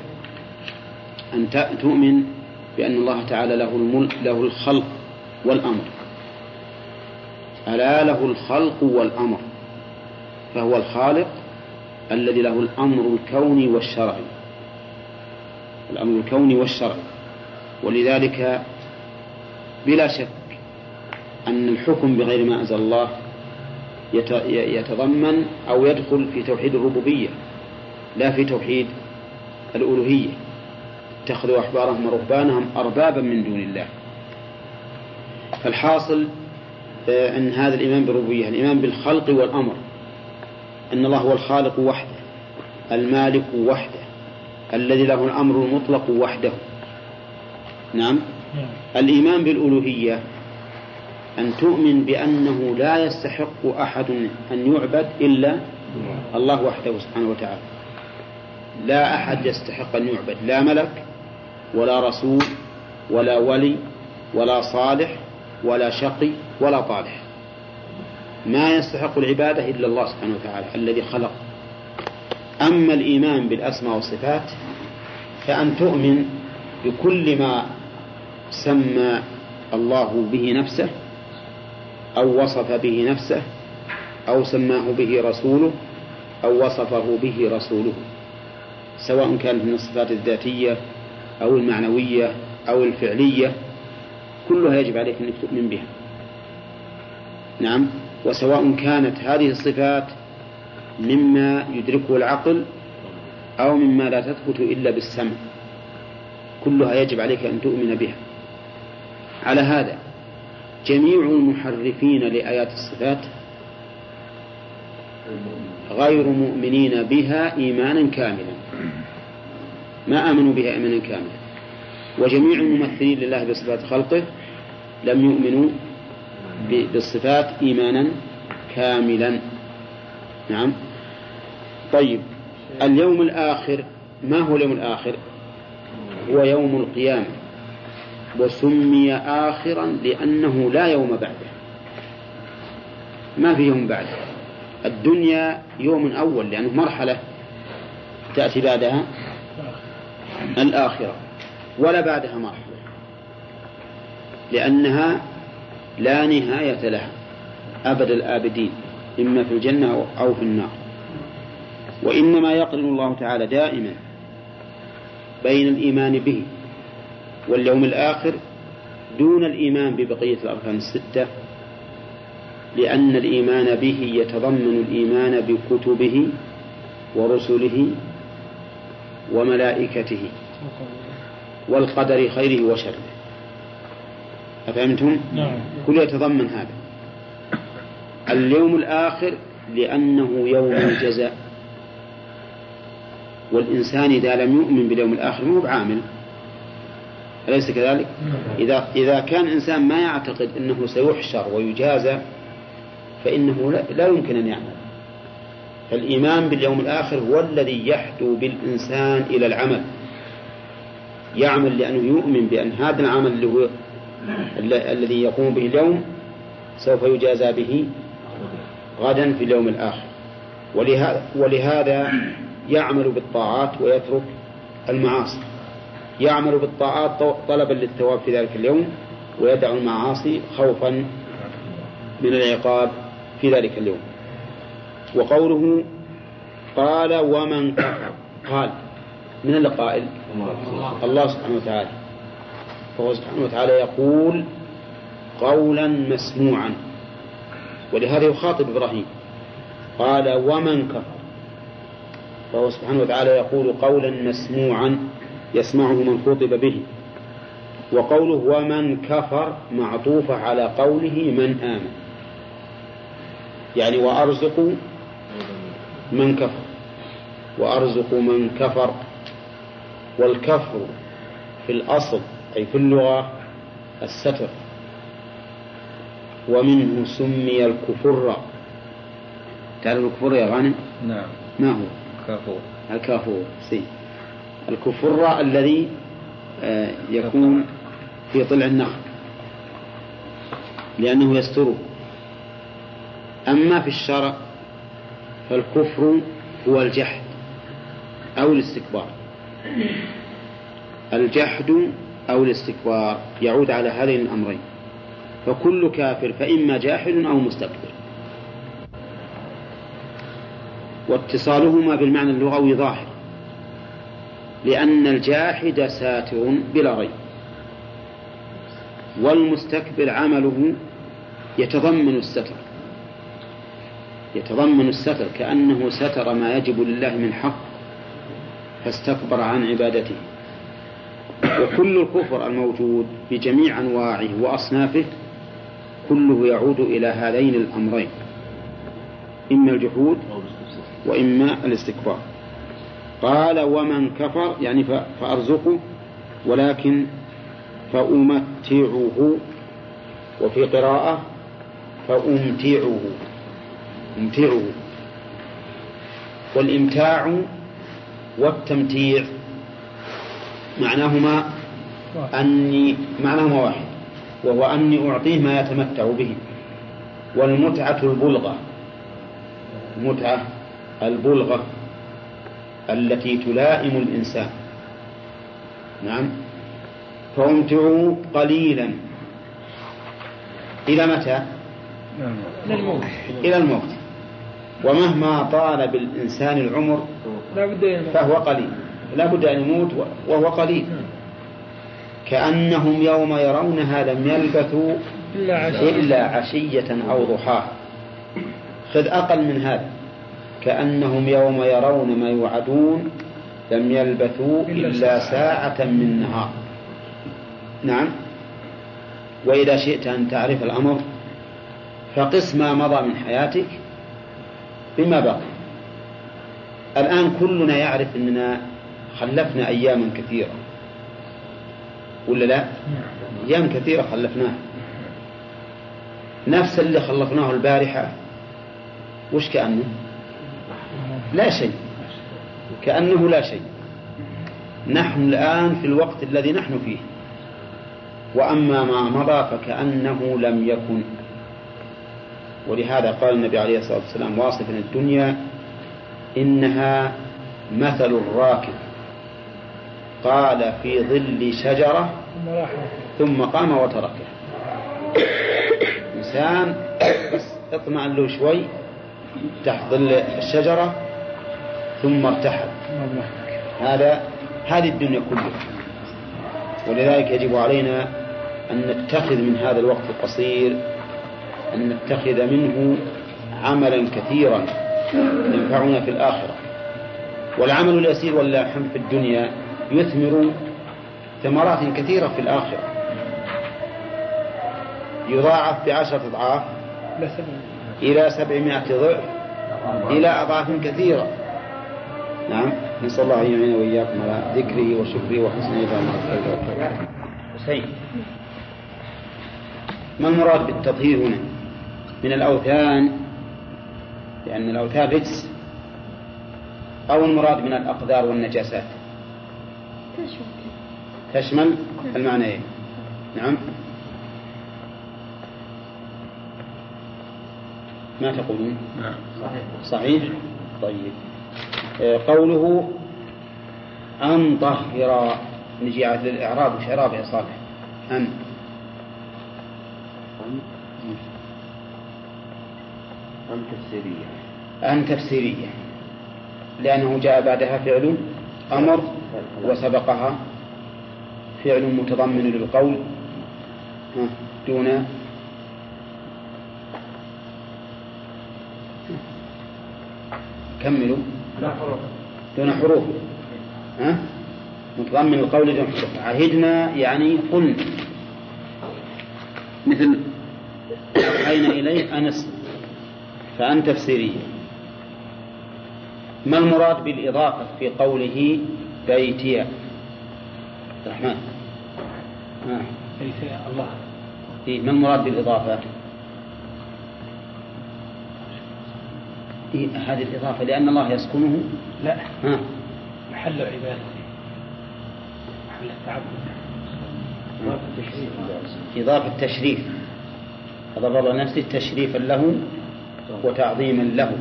أن تؤمن بأن الله تعالى له الملك له الخلق والأمر. ألا له الخلق والأمر. فهو الخالق الذي له الأمر الكوني والشرعي. الأمر الكوني والشرعي. ولذلك بلا شك أن الحكم بغير ما أنزل الله يت- يتضمن أو يدخل في توحيد الربوبية لا في توحيد الألوهية. اتخذوا أحبارهم ورهبانهم أربابا من دون الله. فالحاصل آه، أن هذا الإيمان بالربوبية الإيمان بالخلق والأمر أن الله هو الخالق وحده المالك وحده الذي له الأمر المطلق وحده. نعم؟ نعم. الإيمان بالألوهية أن تؤمن بأنه لا يستحق أحد أن يعبد إلا الله وحده سبحانه وتعالى. لا أحد يستحق أن يعبد لا ملك ولا رسول ولا ولي ولا صالح ولا شقي ولا طالح. ما يستحق العبادة إلا الله سبحانه وتعالى الذي خلق. أما الإيمان بالأسماء والصفات فأن تؤمن بكل ما سمى الله به نفسه أو وصف به نفسه أو سماه به رسوله أو وصفه به رسوله سواء كانت من الصفات الذاتية أو المعنوية أو الفعلية كلها يجب عليك أنك تؤمن بها. نعم. وسواء كانت هذه الصفات مما يدركه العقل أو مما لا تثبت إلا بالسمع كلها يجب عليك أن تؤمن بها. على هذا جميع المحرفين لآيات الصفات غير مؤمنين بها إيمانا كاملا. ما آمنوا بها إيمانا كاملا. وجميع الممثلين لله بصفات خلقه لم يؤمنوا بالصفات إيمانا كاملا. نعم. طيب. اليوم الآخر ما هو اليوم الآخر؟ هو يوم القيامة. وسمي آخرا لأنه لا يوم بعده. ما في يوم بعده؟ الدنيا يوم أول لأنه مرحلة تأتي بعدها. الآخرة. ولا بعدها مرحلة لأنها لا نهاية لها أبد الآبدين إما في الجنة أو في النار. وإنما يقرن الله تعالى دائما بين الإيمان به واليوم الآخر دون الإيمان ببقية الأركان الستة لأن الإيمان به يتضمن الإيمان بكتبه ورسله وملائكته والقدر خيره وشره. أفهمتم؟ نعم. كل يتضمن هذا. اليوم الآخر لأنه يوم الجزاء. والإنسان إذا لم يؤمن باليوم الآخر ما هو بعامل. أليس كذلك؟ إذا إذا كان إنسان ما يعتقد أنه سيحشر ويجازى فإنه لا, لا يمكن أن يعمل. فالإيمان باليوم الآخر هو الذي يحدو بالإنسان إلى العمل. يعمل لأنه يؤمن بأن هذا العمل اللي هو الذي يقوم به اليوم سوف يجازى به غدا في اليوم الآخر. ولهذا, ولهذا يعمل بالطاعات ويترك المعاصي. يعمل بالطاعات طلبا للثواب في ذلك اليوم ويدع المعاصي خوفا من العقاب في ذلك اليوم. وقوله قال ومن كفر. قال. من القائل الله سبحانه وتعالى. فهو سبحانه وتعالى يقول قولا مسموعا. ولهذا يخاطب إبراهيم. قال ومن كفر. فهو سبحانه وتعالى يقول قولا مسموعا يسمعه من خطب به. وقوله ومن كفر معطوفة على قوله من آمن. يعني وأرزق من كفر. وأرزق من كفر. والكفر في الأصل أي في اللغة الستر. ومنه سمي الكفر. تعرف الكفر يا غانم؟ نعم. ما هو؟ كافور الكافور سي. الكفر الذي آه، يكون في طلع النخل. لأنه يستره. أما في الشرع فالكفر هو الجحد أو الاستكبار. الجحد أو الاستكبار يعود على هذين الأمرين. فكل كافر فإما جاحد أو مستكبر. واتصالهما بالمعنى اللغوي ظاهر لأن الجاحد ساتر بلا ريب والمستكبر عمله يتضمن الستر. يتضمن الستر كأنه ستر ما يجب لله من حق فاستكبر عن عبادته. وكل الكفر الموجود بجميع أنواعه وأصنافه كله يعود إلى هذين الأمرين إما الجحود وإما الاستكبار. قال ومن كفر يعني فأرزقه ولكن فأمتعه. وفي قراءة فأمتعه. أمتعه والإمتاع والتمتيع معناهما أني معناهما واحد. وهو أني أعطيه ما يتمتع به. والمتعة البلغة. المتعة البلغة التي تلائم الإنسان. نعم. فأمتعوا قليلا. إلى متى؟ إلى الموت. إلى الموت. ومهما طال بالإنسان العمر. فهو قليل. لا بد أن يموت وهو قليل. كأنهم يوم يرونها لم يلبثوا إلا عشية. أو ضحاها خذ أقل من هذا. كأنهم يوم يرون ما يوعدون لم يلبثوا إلا ساعة من نهار. نعم. وإذا شئت أن تعرف الأمر فقس ما مضى من حياتك بما بقي الآن كلنا يعرف أننا خلفنا أياما كثيرة. ولا لا؟ أيام كثيرة خلفناها. نفس اللي خلفناه البارحة وش كأنه؟ لا شيء. كأنه لا شيء. نحن الآن في الوقت الذي نحن فيه. وأما ما مضى فكأنه لم يكن. ولهذا قال النبي عليه الصلاة والسلام واصفا الدنيا إنها مثل الراكب. قال في ظل شجرة ثم قام وتركه إنسان اطمأن له شوي تحت ظل الشجرة ثم ارتحل. هذا هذه الدنيا كلها. ولذلك يجب علينا أن نتخذ من هذا الوقت القصير أن نتخذ منه عملا كثيرا ينفعنا في الآخرة. والعمل اليسير والله الحمد في الدنيا يثمر ثمرات كثيرة في الآخرة. يضاعف بعشرة أضعاف إلى سبعمائة ضعف إلى أضعاف كثيرة. نعم نسأل الله أن يعين وإياكم على ذكره وشكره وحسن عبادته حسين. ما المراد بالتطهير هنا؟ من الأوثان لأن الأوثان رجس. أو المراد من الأقدار والنجاسات. تشمل؟ المعنيين نعم. ما تقولون؟ نعم. صحيح. طيب. آه، قوله أن طهر. نجي على الإعراب وش إعراب يا صالح؟ أن. أم تفسيرية؟ أن تفسيرية. لأنه جاء بعدها فعل أمر وسبقها فعل متضمن للقول. ها، دون كملوا. دون حروف. ها؟ متضمن القول دون حروف. عهدنا يعني قلنا. مثل أوحينا إليه أنس فأن تفسيرية ما المراد بالإضافة في قوله بيتي؟ الرحمن. ها. الله. إيه ما المراد بالإضافة؟ إيه هذه الإضافة لأن الله يسكنه؟ لا. ها محل عبادته محل التعبد. إضافة تشريف أضاف الله نفسه تشريفا له. وتعظيما له.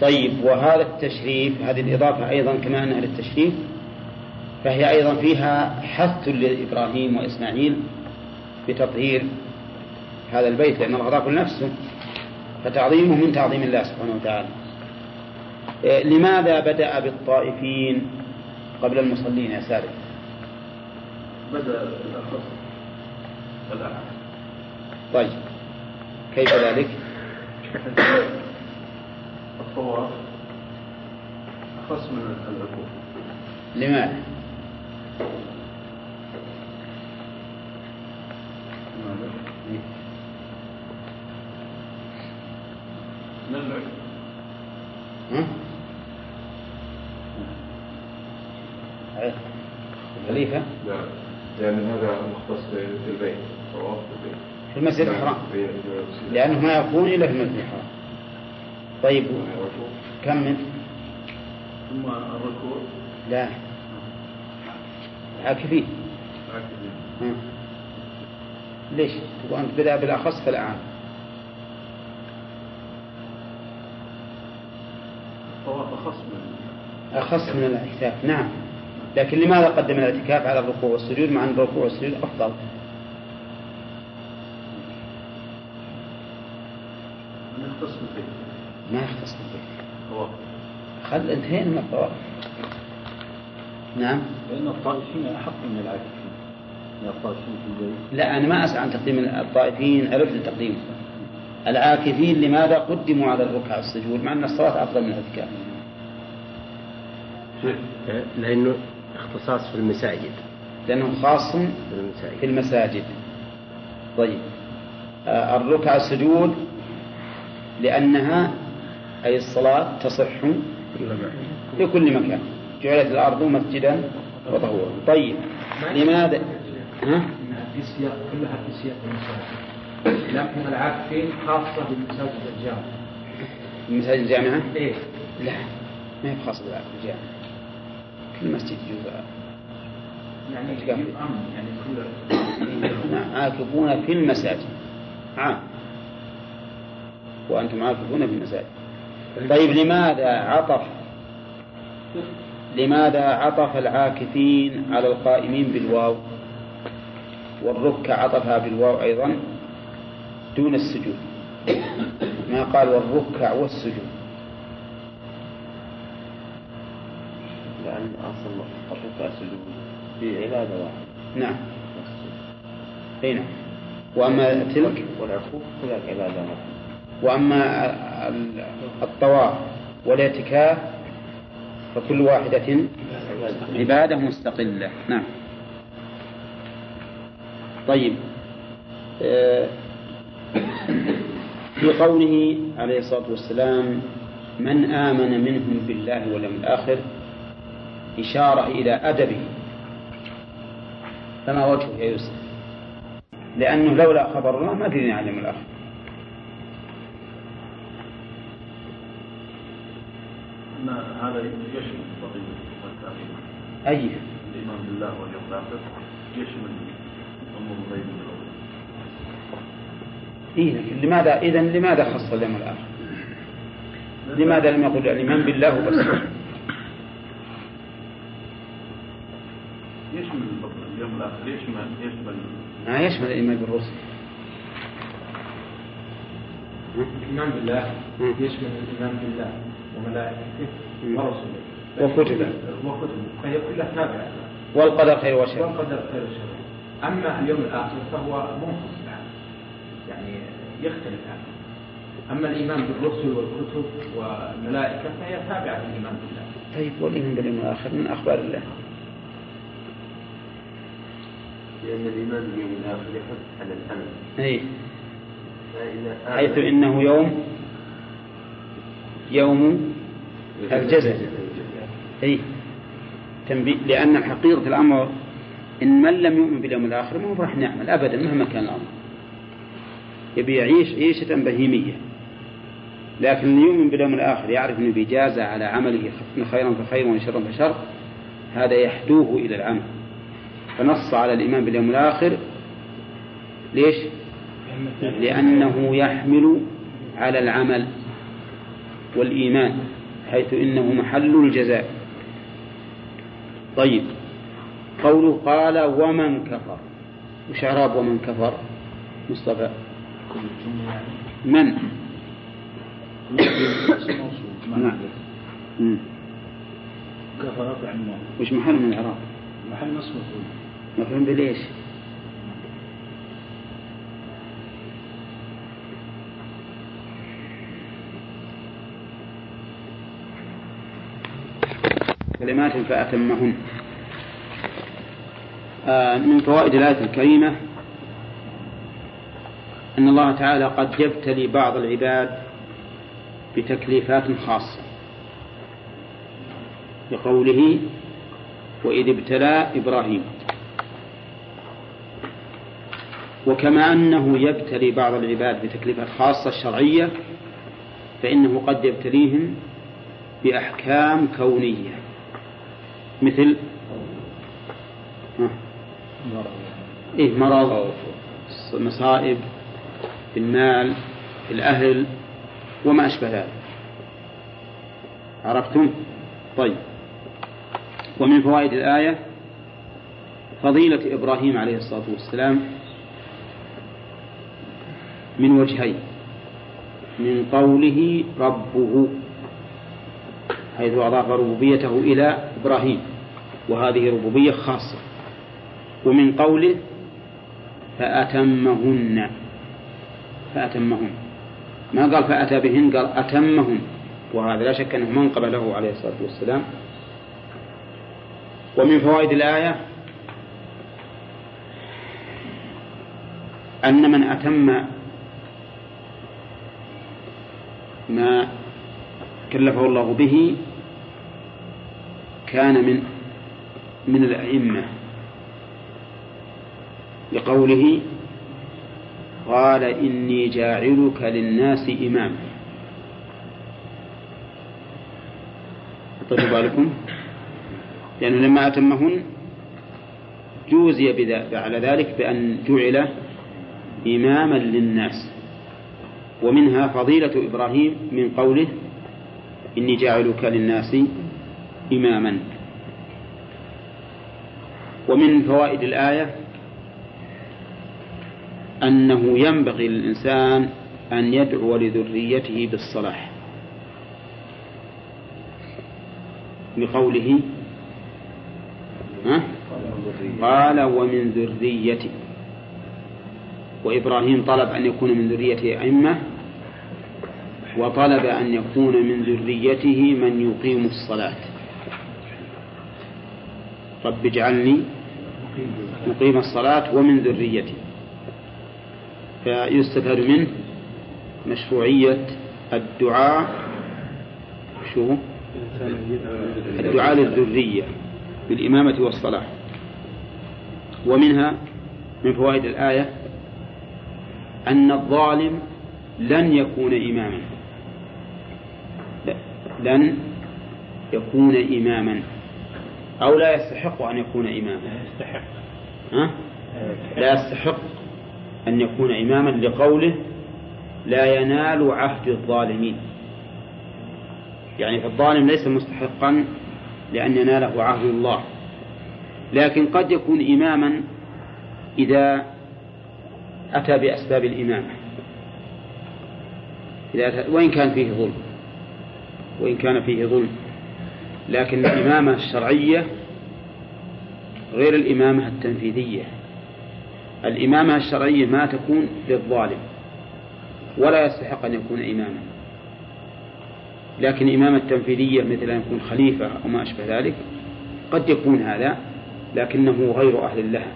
طيب وهذا التشريف هذه الإضافة أيضا كما أنها للتشريف فهي أيضا فيها حث لإبراهيم وإسماعيل بتطهير هذا البيت لأن الله أضاف لنفسه. فتعظيمه من تعظيم الله سبحانه وتعالى. إيه، لماذا بدأ بالطائفين قبل المصلين يا سالم بدأ الأخص الأعلى طيب كيف ذلك؟ الطواف أخص من العقوق لماذا؟ ها؟ خليفة نعم لأن هذا مختص بالبيت. طواف بالبيت. في المسجد الحرام. لأنه ما يكون إلا في المسجد الحرام. طيب كمل ثم الركوع. لا. عاكفين. ليش؟ تبغى أنت بدأ بالأخص فالأعم. الطواف أخص من أخص من الاعتكاف نعم. لكن لماذا قدم الاعتكاف على الركوع والسجود مع أن الركوع والسجود أفضل؟ يختص بالبيت ما يختص بالبيت طواف خل انتهينا من الطواف نعم. لأن الطائفين أحق من العاكفين. لا أنا ما أسأل عن تقديم الطائفين عرفت التقديم. العاكفين لماذا قدموا على الركع السجود؟ مع أن الصلاة أفضل من الاعتكاف لأنه اختصاص في المساجد. لأنه خاص في المساجد. في المساجد. طيب. آه، الركع السجود لأنها أي الصلاة تصح في كل مكان. جعلت الأرض مسجدا وطهورا. طيب لماذا؟ ها؟ في سياق كلها في سياق المساجد لكن العاكفين خاصة بالمساجد الجامعة؟ المساجد الجامعة إيه. لا ما هي خاصة بالجامعة كل مسجد يجوز يعني أمن يعني كل نعم عاكفون في المساجد. عام. وأنتم عاكفون في المساجد. طيب لماذا عطف؟ لماذا عطف العاكفين على القائمين بالواو؟ والركع عطفها بالواو أيضا دون السجود. ما قال والركع والسجود؟ لأن أصل الركع سجود في عبادة واحدة. نعم. أي نعم. وأما تلك؟ والعكوف كذلك عبادة واحدة وأما ال- الطواف والاعتكاف فكل واحدة عبادة مستقلة. نعم. طيب. آه، في قوله عليه الصلاة والسلام من آمن منهم بالله واليوم الآخر إشارة إلى أدبه. فما وجهه يا يوسف؟ لأنه لولا خبر الله ما درينا عن اليوم الآخر. أن هذا يشمل قضية التأخير أي؟ الإيمان بالله واليوم الآخر يشمل أمور الغيب إيه لكن لماذا؟ إذا لماذا خص اليوم الآخر؟ لماذا لم يقل الإيمان بالله بس؟ يشمل اليوم الآخر يشمل يشمل ما يشمل الإيمان بالرسل. الإيمان بالله. يشمل الإيمان بالله. وملائكته. ورسله. وكتبه. وكتبه. فهي كلها تابعة. والقدر خير وشر. والقدر خير وشر. أما اليوم الآخر فهو منفصل عنه يعني يختلف عنه. أما الإيمان بالرسل والكتب والملائكة فهي تابعة للإيمان بالله. طيب والإيمان باليوم الآخر من أخبار الله. لأن الإيمان باليوم الآخر يحث على الأمل. أي حيث إنه يوم يوم الجزاء أي تنبيه. لأن حقيقة الأمر إن من لم يؤمن باليوم الآخر ما راح نعمل أبدا مهما كان الأمر. يبي يعيش عيشة بهيمية. لكن اللي يؤمن باليوم الآخر يعرف أنه بيجازى على عمله خيرا فخير وإن شرا فشر هذا يحدوه إلى العمل فنص على الإيمان باليوم الآخر. ليش؟ لأنه يحمل على العمل والإيمان. حيث إنه محل الجزاء. طيب. قوله قال ومن كفر. وش إعراب ومن كفر؟ مصطفى. من؟ نعم. كفر وش محل من الإعراب؟ محل نصب. مفعول مفهوم بليش؟ كلمات فأتمهن. آه، من فوائد الآية الكريمة أن الله تعالى قد يبتلي بعض العباد بتكليفات خاصة. لقوله وإذ ابتلى إبراهيم. وكما أنه يبتلي بعض العباد بتكليفات خاصة شرعية فإنه قد يبتليهم بأحكام كونية. مثل إيه مرض مصائب في المال في الأهل وما أشبه ذلك. عرفتم؟ طيب. ومن فوائد الآية فضيلة إبراهيم عليه الصلاة والسلام من وجهين من قوله ربه حيث أضاف ربوبيته إلى إبراهيم. وهذه ربوبية خاصة. ومن قوله فأتمهن. فأتمهن. ما قال فأتى بهن؟ قال أتمهن. وهذا لا شك أنه منقب له عليه الصلاة والسلام. ومن فوائد الآية أن من أتم ما كلفه الله به كان من من الأئمة. لقوله قال إني جاعلك للناس إماما. طيب بالكم؟ لأنه لما أتمهن جوزي على ذلك بأن جعل إماما للناس. ومنها فضيلة إبراهيم من قوله إني جاعلك للناس إماما. ومن فوائد الآية أنه ينبغي للإنسان أن يدعو لذريته بالصلاح. بقوله ها؟ قال ومن ذريتي. وإبراهيم طلب أن يكون من ذريته أئمة وطلب أن يكون من ذريته من يقيم الصلاة. رب اجعلني مقيم الصلاة ومن ذريتي فيستفاد منه مشروعية الدعاء شو؟ الدعاء للذرية بالإمامة والصلاة. ومنها من فوائد الآية أن الظالم لن يكون إماما. لن يكون إماما. أو لا يستحق أن يكون إماما. يستحق. ها؟ لا يستحق. أن يكون إماما لقوله لا ينال عهد الظالمين. يعني فالظالم ليس مستحقا لأن يناله عهد الله. لكن قد يكون إماما إذا أتى بأسباب الإمامة. إذا أتى وإن كان فيه ظلم. وإن كان فيه ظلم. لكن الإمامة الشرعية غير الإمامة التنفيذية. الإمامة الشرعية ما تكون للظالم ولا يستحق أن يكون إماما. لكن الإمامة التنفيذية مثل أن يكون خليفة أو ما أشبه ذلك قد يكون هذا لكنه غير أهل لها.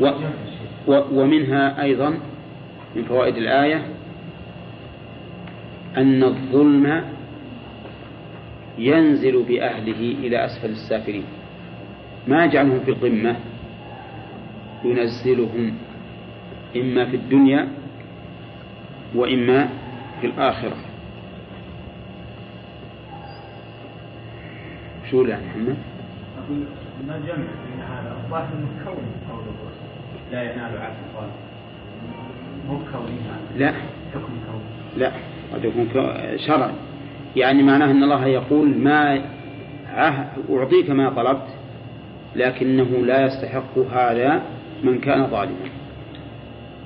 و و ومنها أيضا من فوائد الآية أن الظلم ينزل بأهله إلى أسفل السافلين. ما يجعلهم في القمة ينزلهم إما في الدنيا وإما في الآخرة. شو لا محمد؟ أقول ما جمع بين هذا الظاهر أنه قول لا ينال الظالم مو كوني هذا. لا. حكم كوني لا قد يكون شرع يعني معناه أن الله يقول ما أعطيك ما طلبت لكنه لا يستحق هذا من كان ظالما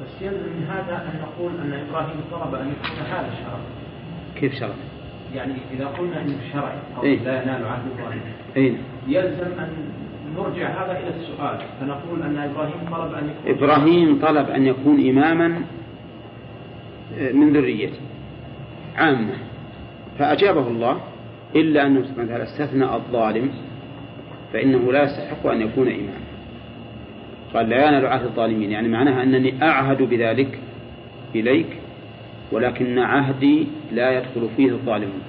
بس يلزم من هذا أن نقول أن إبراهيم طلب أن يكون هذا الشرع كيف شرع؟ يعني إذا قلنا أنه شرعي أو إيه؟ لا ينال عهد الظالم أين؟ يلزم أن نرجع هذا إلى السؤال فنقول أن إبراهيم طلب أن يكون إبراهيم طلب أن يكون إماما من ذريته عامة فأجابه الله إلا أنه سبحانه وتعالى استثنى الظالم فإنه لا يستحق أن يكون إماما. قال لا ينال عهد الظالمين يعني معناها أنني أعهد بذلك إليك ولكن عهدي لا يدخل فيه الظالمون.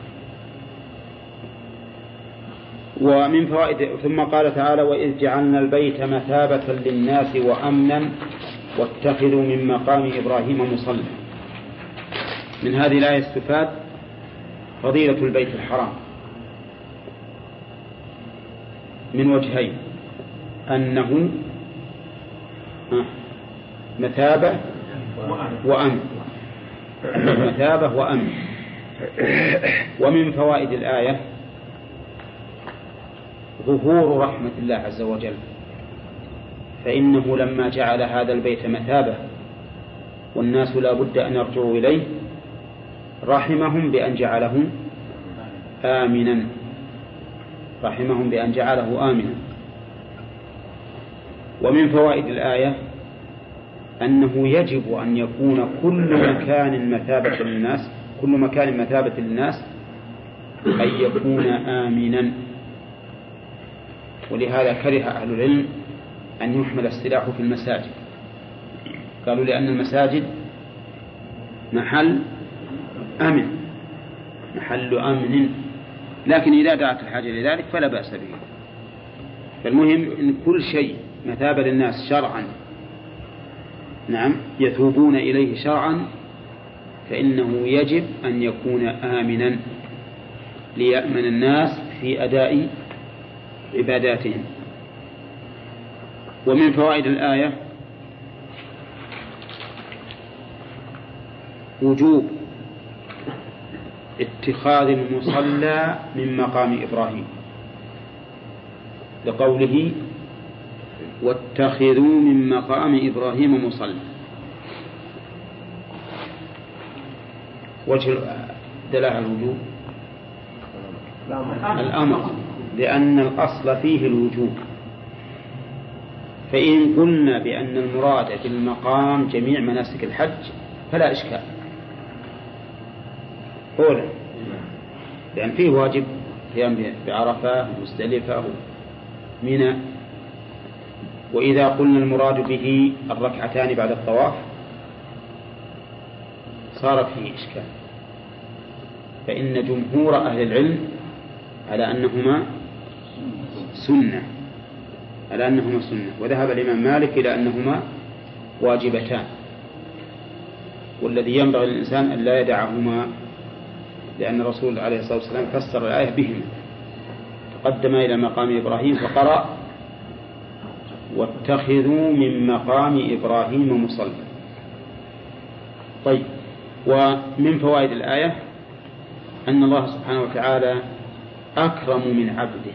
ومن فوائد ثم قال تعالى وإذ جعلنا البيت مثابة للناس وأمنا واتخذوا من مقام إبراهيم مصلى. من هذه الآية استفاد فضيلة البيت الحرام. من وجهين. أنه مثابة وأمن. مثابة وأمن. ومن فوائد الآية ظهور رحمة الله عز وجل. فإنه لما جعل هذا البيت مثابة والناس لا بد أن يرجعوا إليه رحمهم بأن جعله آمنا. رحمهم بأن جعله آمنا. ومن فوائد الآية أنه يجب أن يكون كل مكان مثابة للناس كل مكان مثابة للناس أن يكون آمنا. ولهذا كره أهل العلم أن يحمل السلاح في المساجد. قالوا لأن المساجد محل أمن محل أمن. لكن إذا دعت الحاجة لذلك فلا بأس به. فالمهم أن كل شيء مثابة للناس شرعا نعم يتوبون إليه شرعا فإنه يجب أن يكون آمنا ليأمن الناس في أداء عباداتهم. ومن فوائد الآية وجوب اتخاذ المصلى من مقام إبراهيم. لقوله واتخذوا من مقام إبراهيم مصلى. وجه دلالة الوجوب؟ الأمر لأن الأصل فيه الوجوب. فإن قلنا بأن المراد بالمقام جميع مناسك الحج فلا إشكال. أولا لأن فيه واجب قيام بعرفة ومزدلفة ومنى. وإذا قلنا المراد به الركعتان بعد الطواف صار فيه إشكال. فإن جمهور أهل العلم على أنهما سنة على أنهما سنة. وذهب الإمام مالك إلى أنهما واجبتان. والذي ينبغي للإنسان أن لا يدعهما لأن الرسول عليه الصلاة والسلام فسر الآية بهما تقدم إلى مقام إبراهيم فقرأ واتخذوا من مقام إبراهيم مصلى. طيب ومن فوائد الآية أن الله سبحانه وتعالى أكرم من عبده.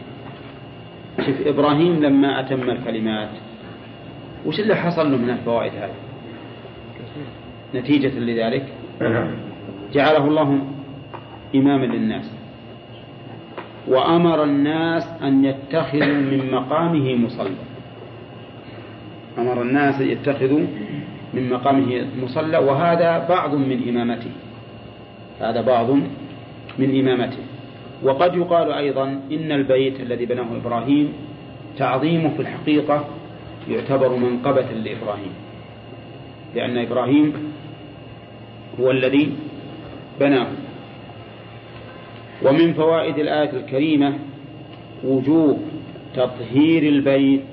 شوف إبراهيم لما أتم الكلمات وش اللي حصل له من الفوائد هذه؟ نتيجة لذلك؟ جعله الله إماما للناس. وأمر الناس أن يتخذوا من مقامه مصلى. أمر الناس أن يتخذوا من مقامه مصلى وهذا بعض من إمامته. هذا بعض من إمامته. وقد يقال أيضا إن البيت الذي بناه إبراهيم تعظيمه في الحقيقة يعتبر منقبة لإبراهيم. لأن إبراهيم هو الذي بناه. ومن فوائد الآية الكريمة وجوب تطهير البيت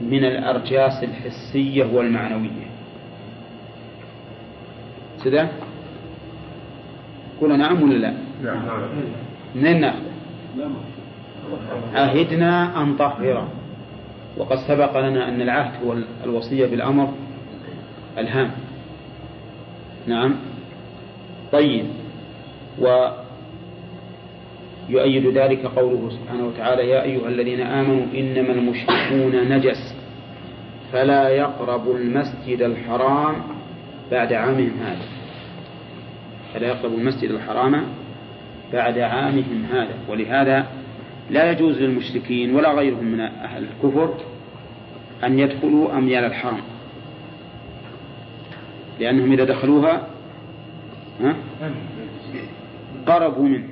من الأرجاس الحسية والمعنوية. سده قول نعم ولا لا؟ نعم. منين نأخذ؟ عهدنا أن طهره وقد سبق لنا أن العهد هو الوصية بالأمر الهام. نعم. طيب. و يؤيد ذلك قوله سبحانه وتعالى يا أيها الذين آمنوا إنما المشركون نجس فلا يقربوا المسجد الحرام بعد عامهم هذا. فلا يقربوا المسجد الحرام بعد عامهم هذا. ولهذا لا يجوز للمشركين ولا غيرهم من أهل الكفر أن يدخلوا أميال الحرم لأنهم إذا دخلوها قربوا منه.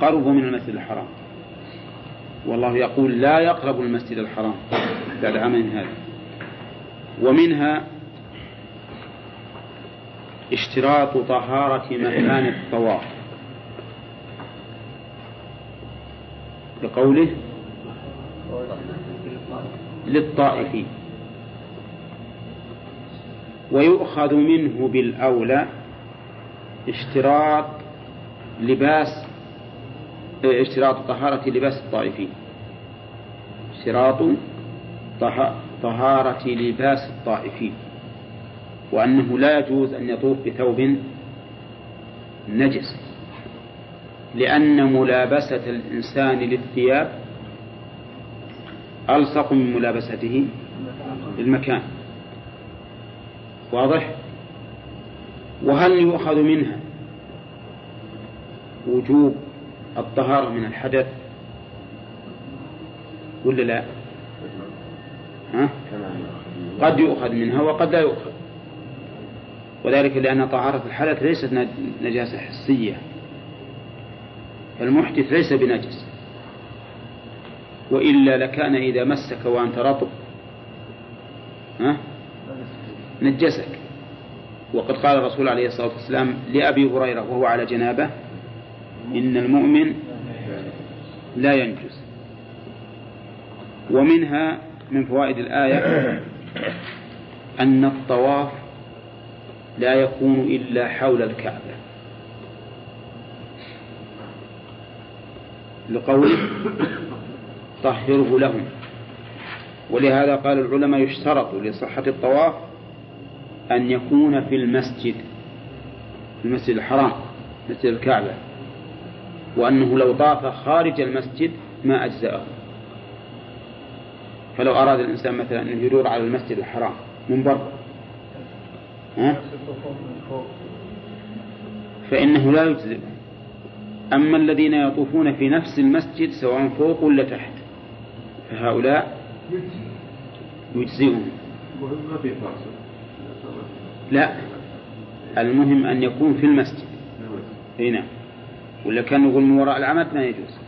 قربوا من المسجد الحرام. والله يقول لا يقرب المسجد الحرام بعد عام هذا. ومنها اشتراط طهارة مكان الطواف. لقوله للطائفين ويؤخذ منه بالأولى اشتراط لباس اشتراط طهارة لباس الطائفين. اشتراط طهارة لباس الطائفين. وأنه لا يجوز أن يطوف بثوب نجس. لأن ملابسة الإنسان للثياب ألصق من ملابسته للمكان. واضح؟ وهل يؤخذ منها وجوب الطهارة من الحدث. ولا لا. ها؟ قد يؤخذ منها وقد لا يؤخذ. وذلك لأن طهارة الحدث ليست نجاسة حسية. المحدث ليس بنجس. وإلا لكان إذا مسك وأنت رطب. ها؟ نجسك. وقد قال الرسول عليه الصلاة والسلام لأبي هريرة وهو على جنابه إن المؤمن لا ينجس. ومنها من فوائد الآية أن الطواف لا يكون إلا حول الكعبة. لقوله طهره لهم. ولهذا قال العلماء يشترط لصحة الطواف أن يكون في المسجد في المسجد الحرام مسجد الكعبة. وأنه لو طاف خارج المسجد ما أجزأه. فلو أراد الإنسان مثلا أنه يدور على المسجد الحرام من برا؟ فإنه لا يجزئ أما الذين يطوفون في نفس المسجد سواء فوق ولا تحت فهؤلاء فاصل لا المهم أن يكون في المسجد. اي نعم. ولا كان يقول من وراء العمد ما يجوز؟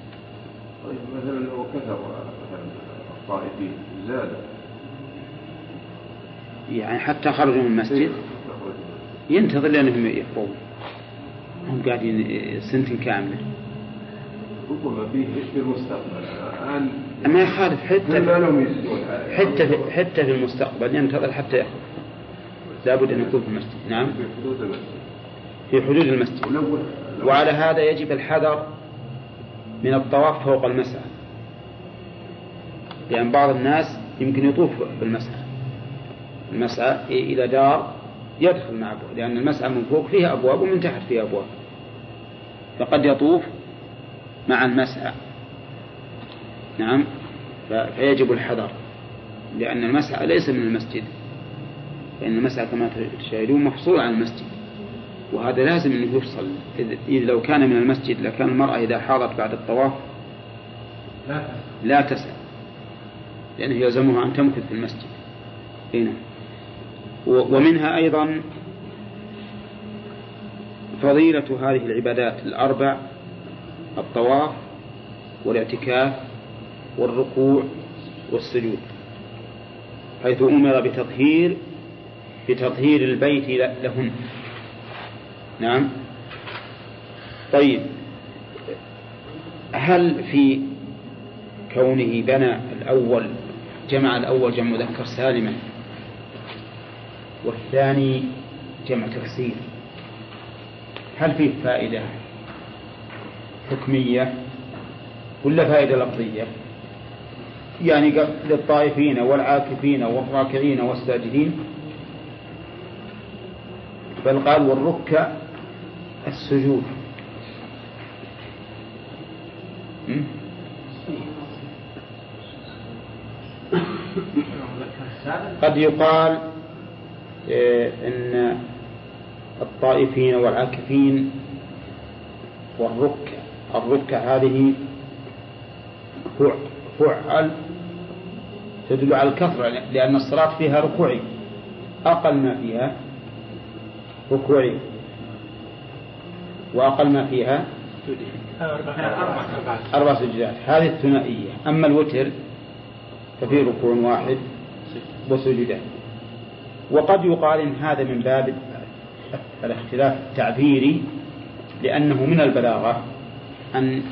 طيب مثلا لو كثر مثلا الطائفين زاد. يعني حتى خرجوا من المسجد؟ ينتظر لأنهم يفضون هم قاعدين سنة كاملة. ربما فيه في المستقبل الآن ما يخالف حتى حتى في حتى في المستقبل ينتظر حتى يخرج لابد أن يكون في المسجد. نعم. في حدود المسجد. في حدود المسجد. وعلى هذا يجب الحذر من الطواف فوق المسعى لأن بعض الناس يمكن يطوف بالمسعى المسعى إلى دار يدخل مع أبواب لأن المسعى من فوق فيها أبواب ومن تحت فيها أبواب. فقد يطوف مع المسعى نعم؟ فيجب الحذر لأن المسعى ليس من المسجد. فإن المسعى كما تشاهدون مفصول عن المسجد. وهذا لازم أنه يفصل. إذ لو كان من المسجد لكان المرأة إذا حاضت بعد الطواف لا لا تسأل. لأنه يلزمها أن تمكث في المسجد. هنا ومنها أيضا فضيلة هذه العبادات الأربع الطواف والاعتكاف والركوع والسجود. حيث أمر بتطهير بتطهير البيت لهن. نعم. طيب. هل في كونه بنى الأول جمع الأول جمع مذكر سالما والثاني جمع تفسير هل فيه فائدة حكمية ولا فائدة لفظية؟ يعني للطائفين والعاكفين والراكعين والساجدين؟ بل قال والركع السجود? قد يقال إيه، إن الطائفين والعاكفين والركع الركع هذه فع- فعل تدل على الكثرة لأن الصلاة فيها ركوعي أقل ما فيها ركوعي وأقل ما فيها أربع سجدات. هذه الثنائية. أما الوتر ففيه ركوع واحد وسجدان. وقد يقال إن هذا من باب الاختلاف التعبيري لأنه من البلاغة أن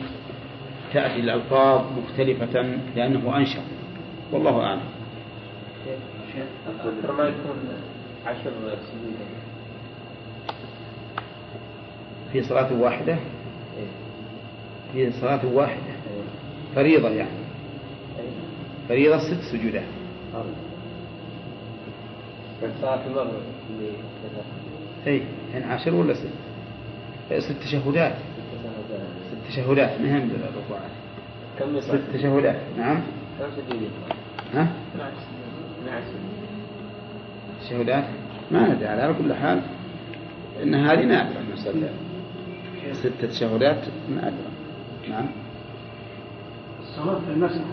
تأتي الألفاظ مختلفة لأنه أنشط. والله أعلم. أكثر ما يكون عشر سجود في صلاة واحدة؟ في صلاة واحدة. فريضة يعني. فريضة ست سجودات. صلاة المغرب أي يعني عشر ولا ست؟ إيه، ست تشهدات ست تشهدات ما هي من الركوعات كم؟ ست تشهدات نعم. كم سجود؟ ها؟ 12 تشهدات ما ندري على كل حال إن هذه نادرة المسألة. ست تشهدات نادرة نعم. الصلاة في المسجد.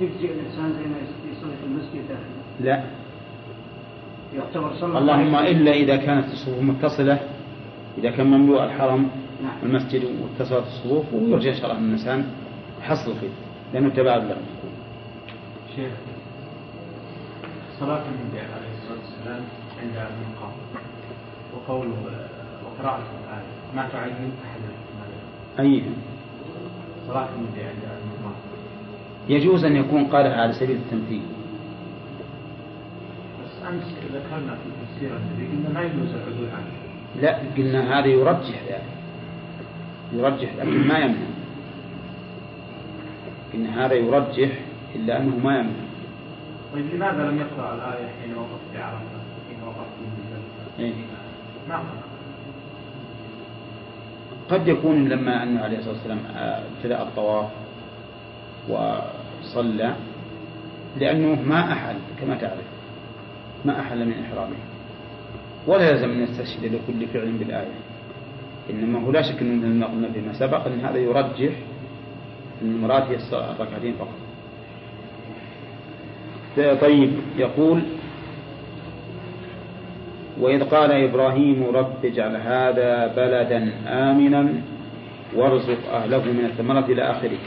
تجزئ الإنسان زي ما يصلي في المسجد داخل؟ لا. يعتبر صلى اللهم إلا إذا كانت الصفوف متصلة إذا كان مملوء الحرم نعم. المسجد واتصلت الصفوف ويرجى شرع الإنسان حصل فيه لأنه تباعد له. شيخ صلاة النبي عليه الصلاة والسلام عند المقام. وقوله وقراءة الآية. ما تعين أحد أي. صلاة يجوز أن يكون قالها على سبيل التمثيل. بس أمس ذكرنا في تفسير النبي قلنا ما يجوز العدول عنه لا قلنا هذا يرجح يعني يرجح لكن ما يمنع. إن هذا يرجح إلا أنه ما يمنع. طيب لماذا لم يقرأ الآية حين وقف في عرفة؟ حين وقف في مزدلفة؟ إيه. ما قد يكون لما أنه عليه الصلاة والسلام آه، ابتدأ الطواف وصلى لأنه ما أحل كما تعرف ما أحل من إحرامه. ولا يلزم أن يستشهد لكل فعل بالآية. إنما هو لا شك أنه ما قلنا فيما سبق أن هذا يرجح أن المراد هي الركعتين فقط. طيب يقول وإذ قال إبراهيم رب اجعل هذا بلدا آمنا وارزق أهله من الثمرة إلى آخره.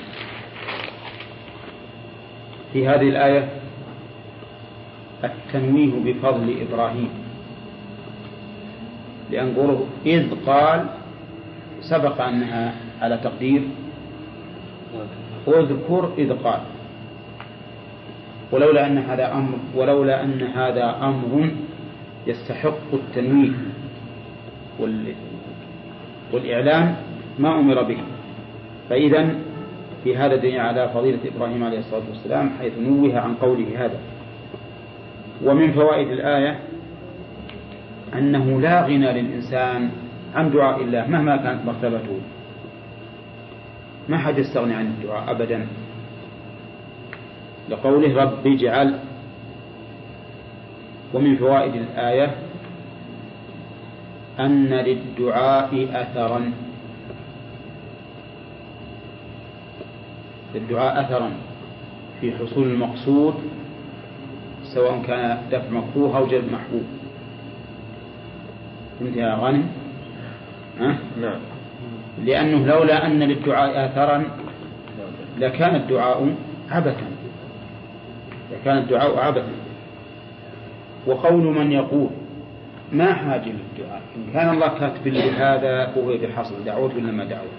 في هذه الآية التنويه بفضل إبراهيم. لأن قوله إذ قال سبق أنها على تقدير اذكر إذ قال. ولولا أن هذا أمر ولولا أن هذا أمر يستحق التنويه وال والإعلام ما أمر به. فإذا في هذا دليل على فضيلة إبراهيم عليه الصلاة والسلام حيث نوه عن قوله هذا. ومن فوائد الآية أنه لا غنى للإنسان عن دعاء الله مهما كانت مرتبته. ما حد يستغني عن الدعاء أبدا. لقوله رب اجعل ومن فوائد الآية أن للدعاء أثرا. للدعاء أثرا في حصول المقصود سواء كان دفع مكروه أو جلب محبوب. فهمت يا غانم؟ ها؟ نعم. لأنه لولا أن للدعاء آثرا لكان الدعاء عبثا. لكان الدعاء عبثا. وقول من يقول ما حاجة للدعاء؟ إن كان الله كاتب لي هذا فهو بحصل دعوت ولا ما دعوت؟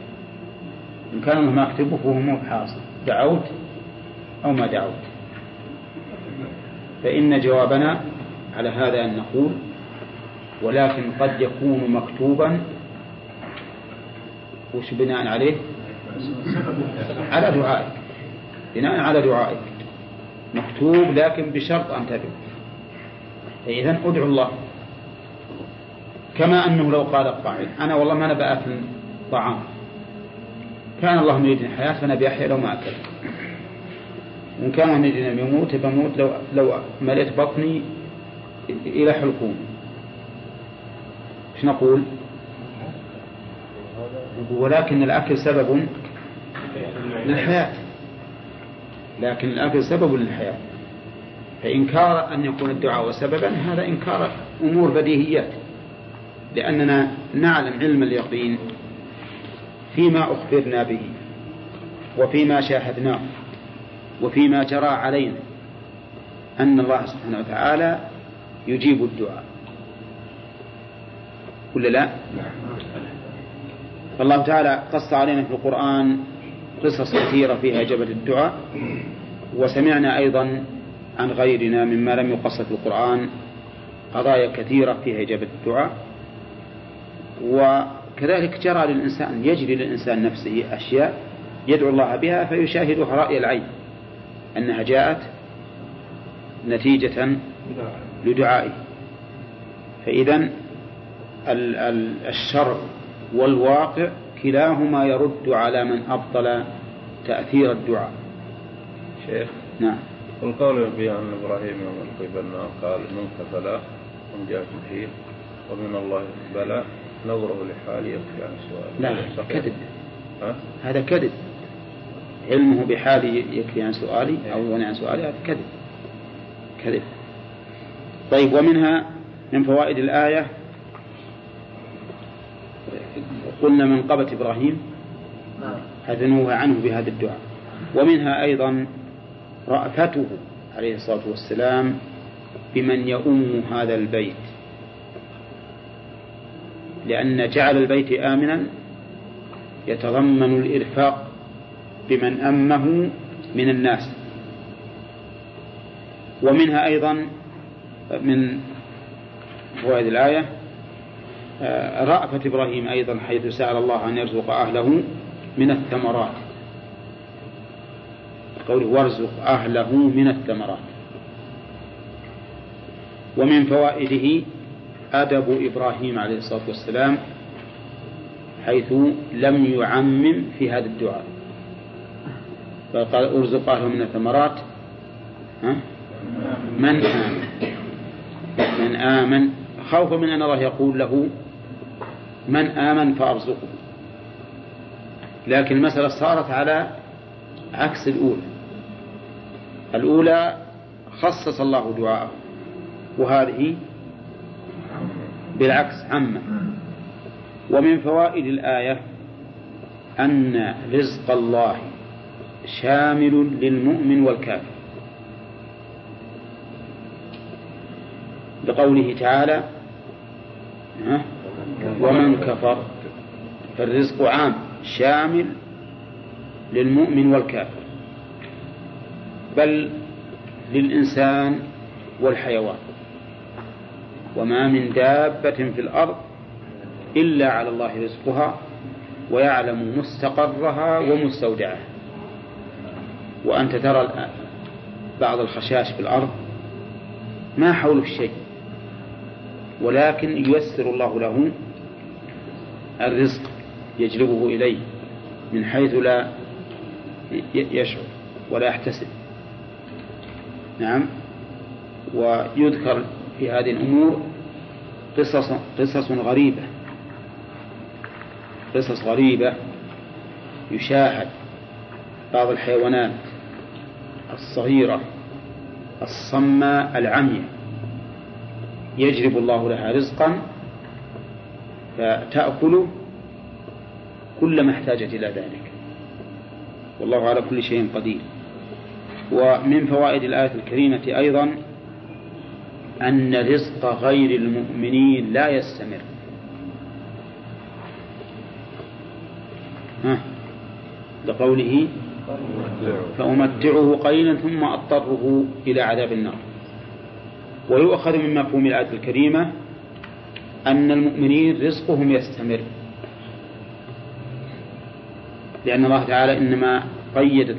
إن كان الله ما كتبه فهو مو بحاصل دعوت أو ما دعوت؟ فإن جوابنا على هذا أن نقول ولكن قد يكون مكتوبا وش بناء عليه؟ على دعائك. بناء على دعائك. مكتوب لكن بشرط أن تدعو. فإذا ادعو الله. كما أنه لو قال القائل أنا والله ما أنا بآكل طعام كان الله يريدني حياة فأنا بأحيا لو ما أكل. وإن كان الله يريدني بموت بموت لو لو مليت بطني إلى حلقوم. إيش نقول؟ ولكن الأكل سبب للحياة. لكن الأكل سبب للحياة. فإنكار أن يكون الدعاء سببا هذا إنكار أمور بديهيات لأننا نعلم علم اليقين فيما أخبرنا به وفيما شاهدناه وفيما جرى علينا أن الله سبحانه وتعالى يجيب الدعاء ولا لا؟ فالله تعالى قص علينا في القرآن قصص كثيرة فيها إجابة الدعاء وسمعنا أيضا عن غيرنا مما لم يقص في القرآن قضايا كثيرة فيها إجابة الدعاء. وكذلك جرى للإنسان يجري للإنسان نفسه أشياء يدعو الله بها فيشاهدها رأي العين أنها جاءت نتيجة لدعائه. فإذا الشرع والواقع كلاهما يرد على من أبطل تأثير الدعاء. شيخ نعم. والقول بأن إبراهيم يوم ألقي بالنار قال منك فلا من جاء الحين ومن الله بلى نظره لحالي يخفي عن السؤال لا؟ كذب. ها؟ هذا كذب. علمه بحالي يكفي عن سؤالي أو يغني عن سؤالي هذا كذب. كذب. طيب ومنها من فوائد الآية قلنا منقبة إبراهيم هذا نوه عنه بهذا الدعاء. ومنها أيضا رأفته عليه الصلاة والسلام بمن يؤم هذا البيت. لأن جعل البيت آمنا يتضمن الإرفاق بمن أمه من الناس. ومنها أيضا من فوائد الآية آه، رأفة إبراهيم أيضا حيث سأل الله أن يرزق أهله من الثمرات. قوله وارزق أهله من الثمرات. ومن فوائده أدب إبراهيم عليه الصلاة والسلام حيث لم يعمم في هذا الدعاء. فقال أرزق أهله من الثمرات. ها؟ من آمن. من آمن. خوفا من أن الله يقول له من آمن فأرزقه. لكن المسألة صارت على عكس الأولى. الأولى خصص الله دعاءه وهذه بالعكس عامة. ومن فوائد الآية أن رزق الله شامل للمؤمن والكافر. لقوله تعالى ومن كفر فالرزق عام شامل للمؤمن والكافر. بل للإنسان والحيوان. وما من دابة في الأرض إلا على الله رزقها ويعلم مستقرها ومستودعها. وأنت ترى الآن بعض الخشاش في الأرض ما حوله شيء ولكن ييسر الله له الرزق يجلبه إليه من حيث لا يشعر ولا يحتسب. نعم. ويذكر في هذه الأمور قصص قصص غريبة. قصص غريبة يشاهد بعض الحيوانات الصغيرة الصماء العمية. يجلب الله لها رزقا فتأكله كلما احتاجت إلى ذلك. والله على كل شيء قدير. ومن فوائد الآية الكريمة أيضا أن رزق غير المؤمنين لا يستمر. لقوله فأمتعه قليلا ثم أضطره إلى عذاب النار. ويؤخذ من مفهوم الآية الكريمة أن المؤمنين رزقهم يستمر. لأن الله تعالى إنما قيد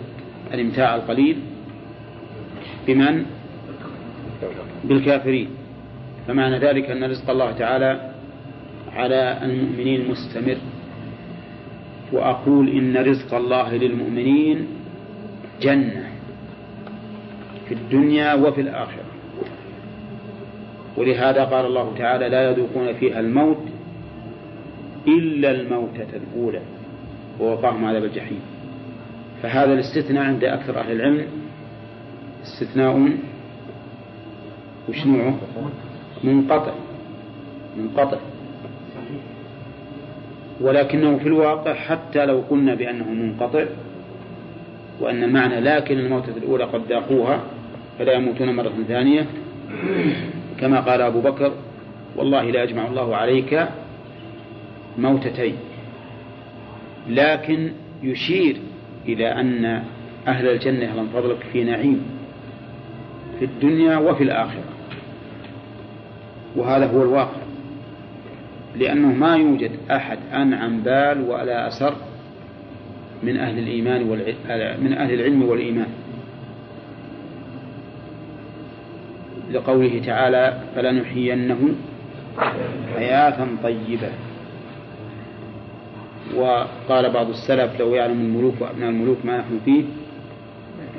الإمتاع القليل بمن؟ بالكافرين. فمعنى ذلك أن رزق الله تعالى على المؤمنين مستمر. وأقول إن رزق الله للمؤمنين جنة في الدنيا وفي الآخرة. ولهذا قال الله تعالى لا يذوقون فيها الموت إلا الموتة الأولى. ووقاهم عذاب الجحيم. فهذا الاستثناء عند أكثر أهل العلم استثناء وش نوعه منقطع. منقطع. ولكنه في الواقع حتى لو قلنا بأنه منقطع وأن المعنى لكن الموتة الأولى قد ذاقوها فلا يموتون مرة ثانية. كما قال أبو بكر والله لا يجمع الله عليك موتتين. لكن يشير إلى أن أهل الجنة من فضلك في نعيم. في الدنيا وفي الآخرة. وهذا هو الواقع. لأنه ما يوجد أحد أنعم بال ولا أسر من أهل الإيمان من أهل العلم والإيمان. لقوله تعالى فلنحيينه حياة طيبة. وقال بعض السلف لو يعلم الملوك وأبناء الملوك ما نحن فيه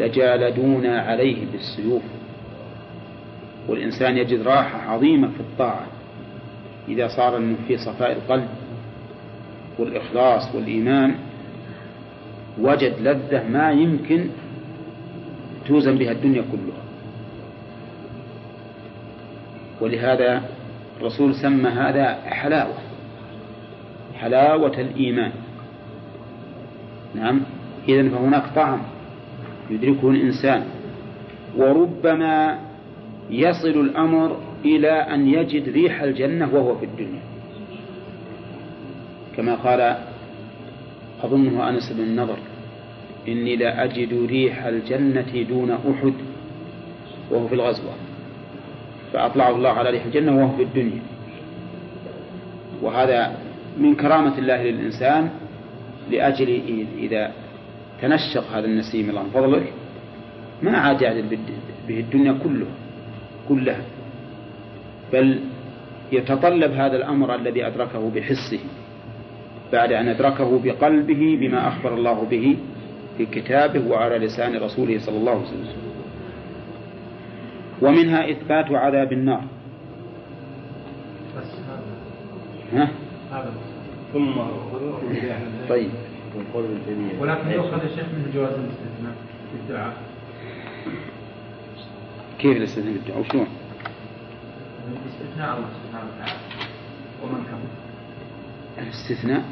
لجالدونا عليه بالسيوف. والإنسان يجد راحة عظيمة في الطاعة إذا صار في صفاء القلب والإخلاص والإيمان. وجد لذة ما يمكن توزن بها الدنيا كلها. ولهذا الرسول سمى هذا حلاوة حلاوة الإيمان. نعم إذن فهناك طعم يدركه الإنسان. وربما يصل الأمر إلى أن يجد ريح الجنة وهو في الدنيا. كما قال أظنه أنس بن النضر إني لا أجد ريح الجنة دون أحد وهو في الغزوة فأطلعه الله على ريح الجنة وهو في الدنيا. وهذا من كرامة الله للإنسان لأجل إذا تنشق هذا النسيم الله من فضلك ما عاد يعدل به الدنيا كله. كلها بل يتطلب هذا الأمر الذي أدركه بحسه بعد أن أدركه بقلبه بما أخبر الله به في كتابه وعلى لسان رسوله صلى الله عليه وسلم. ومنها إثبات عذاب النار. ها؟ ثم طيب. ولكن يؤخذ الشيخ من جواز الاستثناء في الدعاء. كيف الاستثناء في الدعاء وشلون؟ استثناء الله سبحانه وتعالى ومن كفر الاستثناء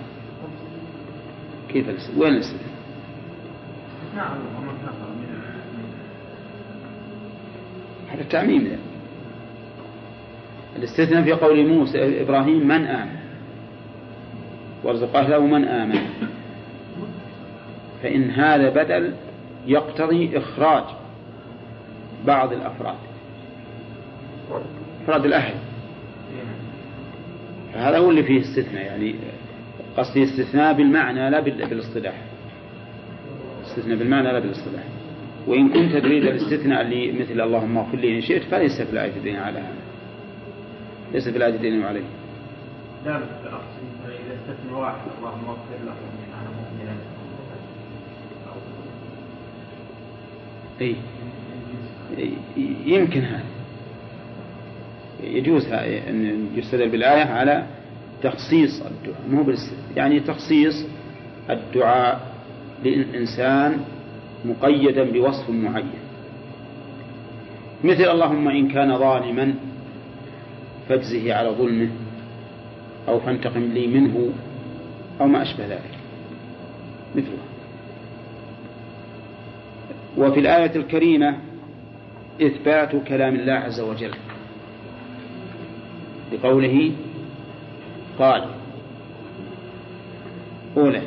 كيف الاستثناء؟ وين الاستثناء؟ استثناء الله ومن كفر من هذا تعميم يعني. الاستثناء في قول موسى إبراهيم من آمن وارزق أهله من آمن فإن هذا بدل يقتضي إخراج بعض الأفراد. أفراد الأهل. فهذا هو اللي فيه استثناء يعني قصدي استثناء بالمعنى لا بالاصطلاح. استثناء بالمعنى لا بالاصطلاح. وإن كنت تريد الاستثناء اللي مثل اللهم اغفر لي إن شئت فليس في الآية الدين على هذا. ليس في الآية الدين عليه. لا إذا استثنى واحد اللهم اغفر له أنا مؤمنا أي. يمكن هذا. يجوز أن يستدل بالآية على تخصيص الدعاء. مو يعني تخصيص الدعاء للإنسان مقيدا بوصف معين. مثل اللهم إن كان ظالما فاجزه على ظلمه أو فانتقم لي منه أو ما أشبه ذلك. مثله وفي الآية الكريمة إثبات كلام الله عز وجل. بقوله قال أولى.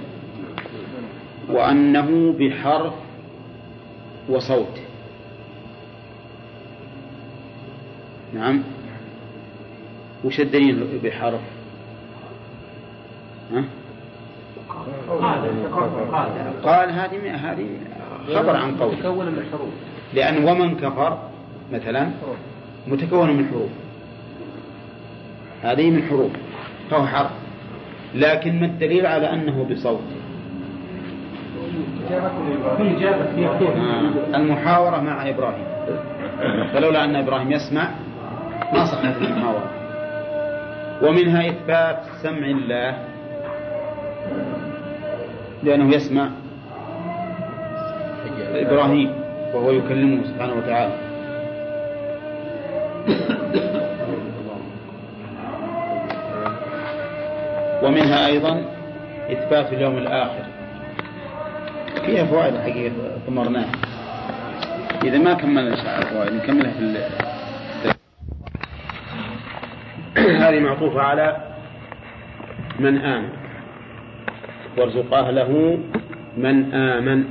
وأنه بحرف وصوت. نعم. وش الدليل بحرف؟ ها؟ قال هذه هذه خبر عن قول لأن ومن كفر مثلا متكون من حروف. هذه من حروف. فهو حرف لكن ما الدليل على أنه بصوت؟ آه. المحاورة مع إبراهيم. فلولا أن إبراهيم يسمع ما صحت المحاورة. ومنها إثبات سمع الله. لأنه يسمع إبراهيم. وهو يكلمه سبحانه وتعالى. ومنها أيضا إثبات اليوم الآخر. فيها فوائد حقيقة ثمرناها. إذا ما كملنا الفوائد نكملها في ال... هذه معطوفة على من آمن. وارزق أهله من آمن.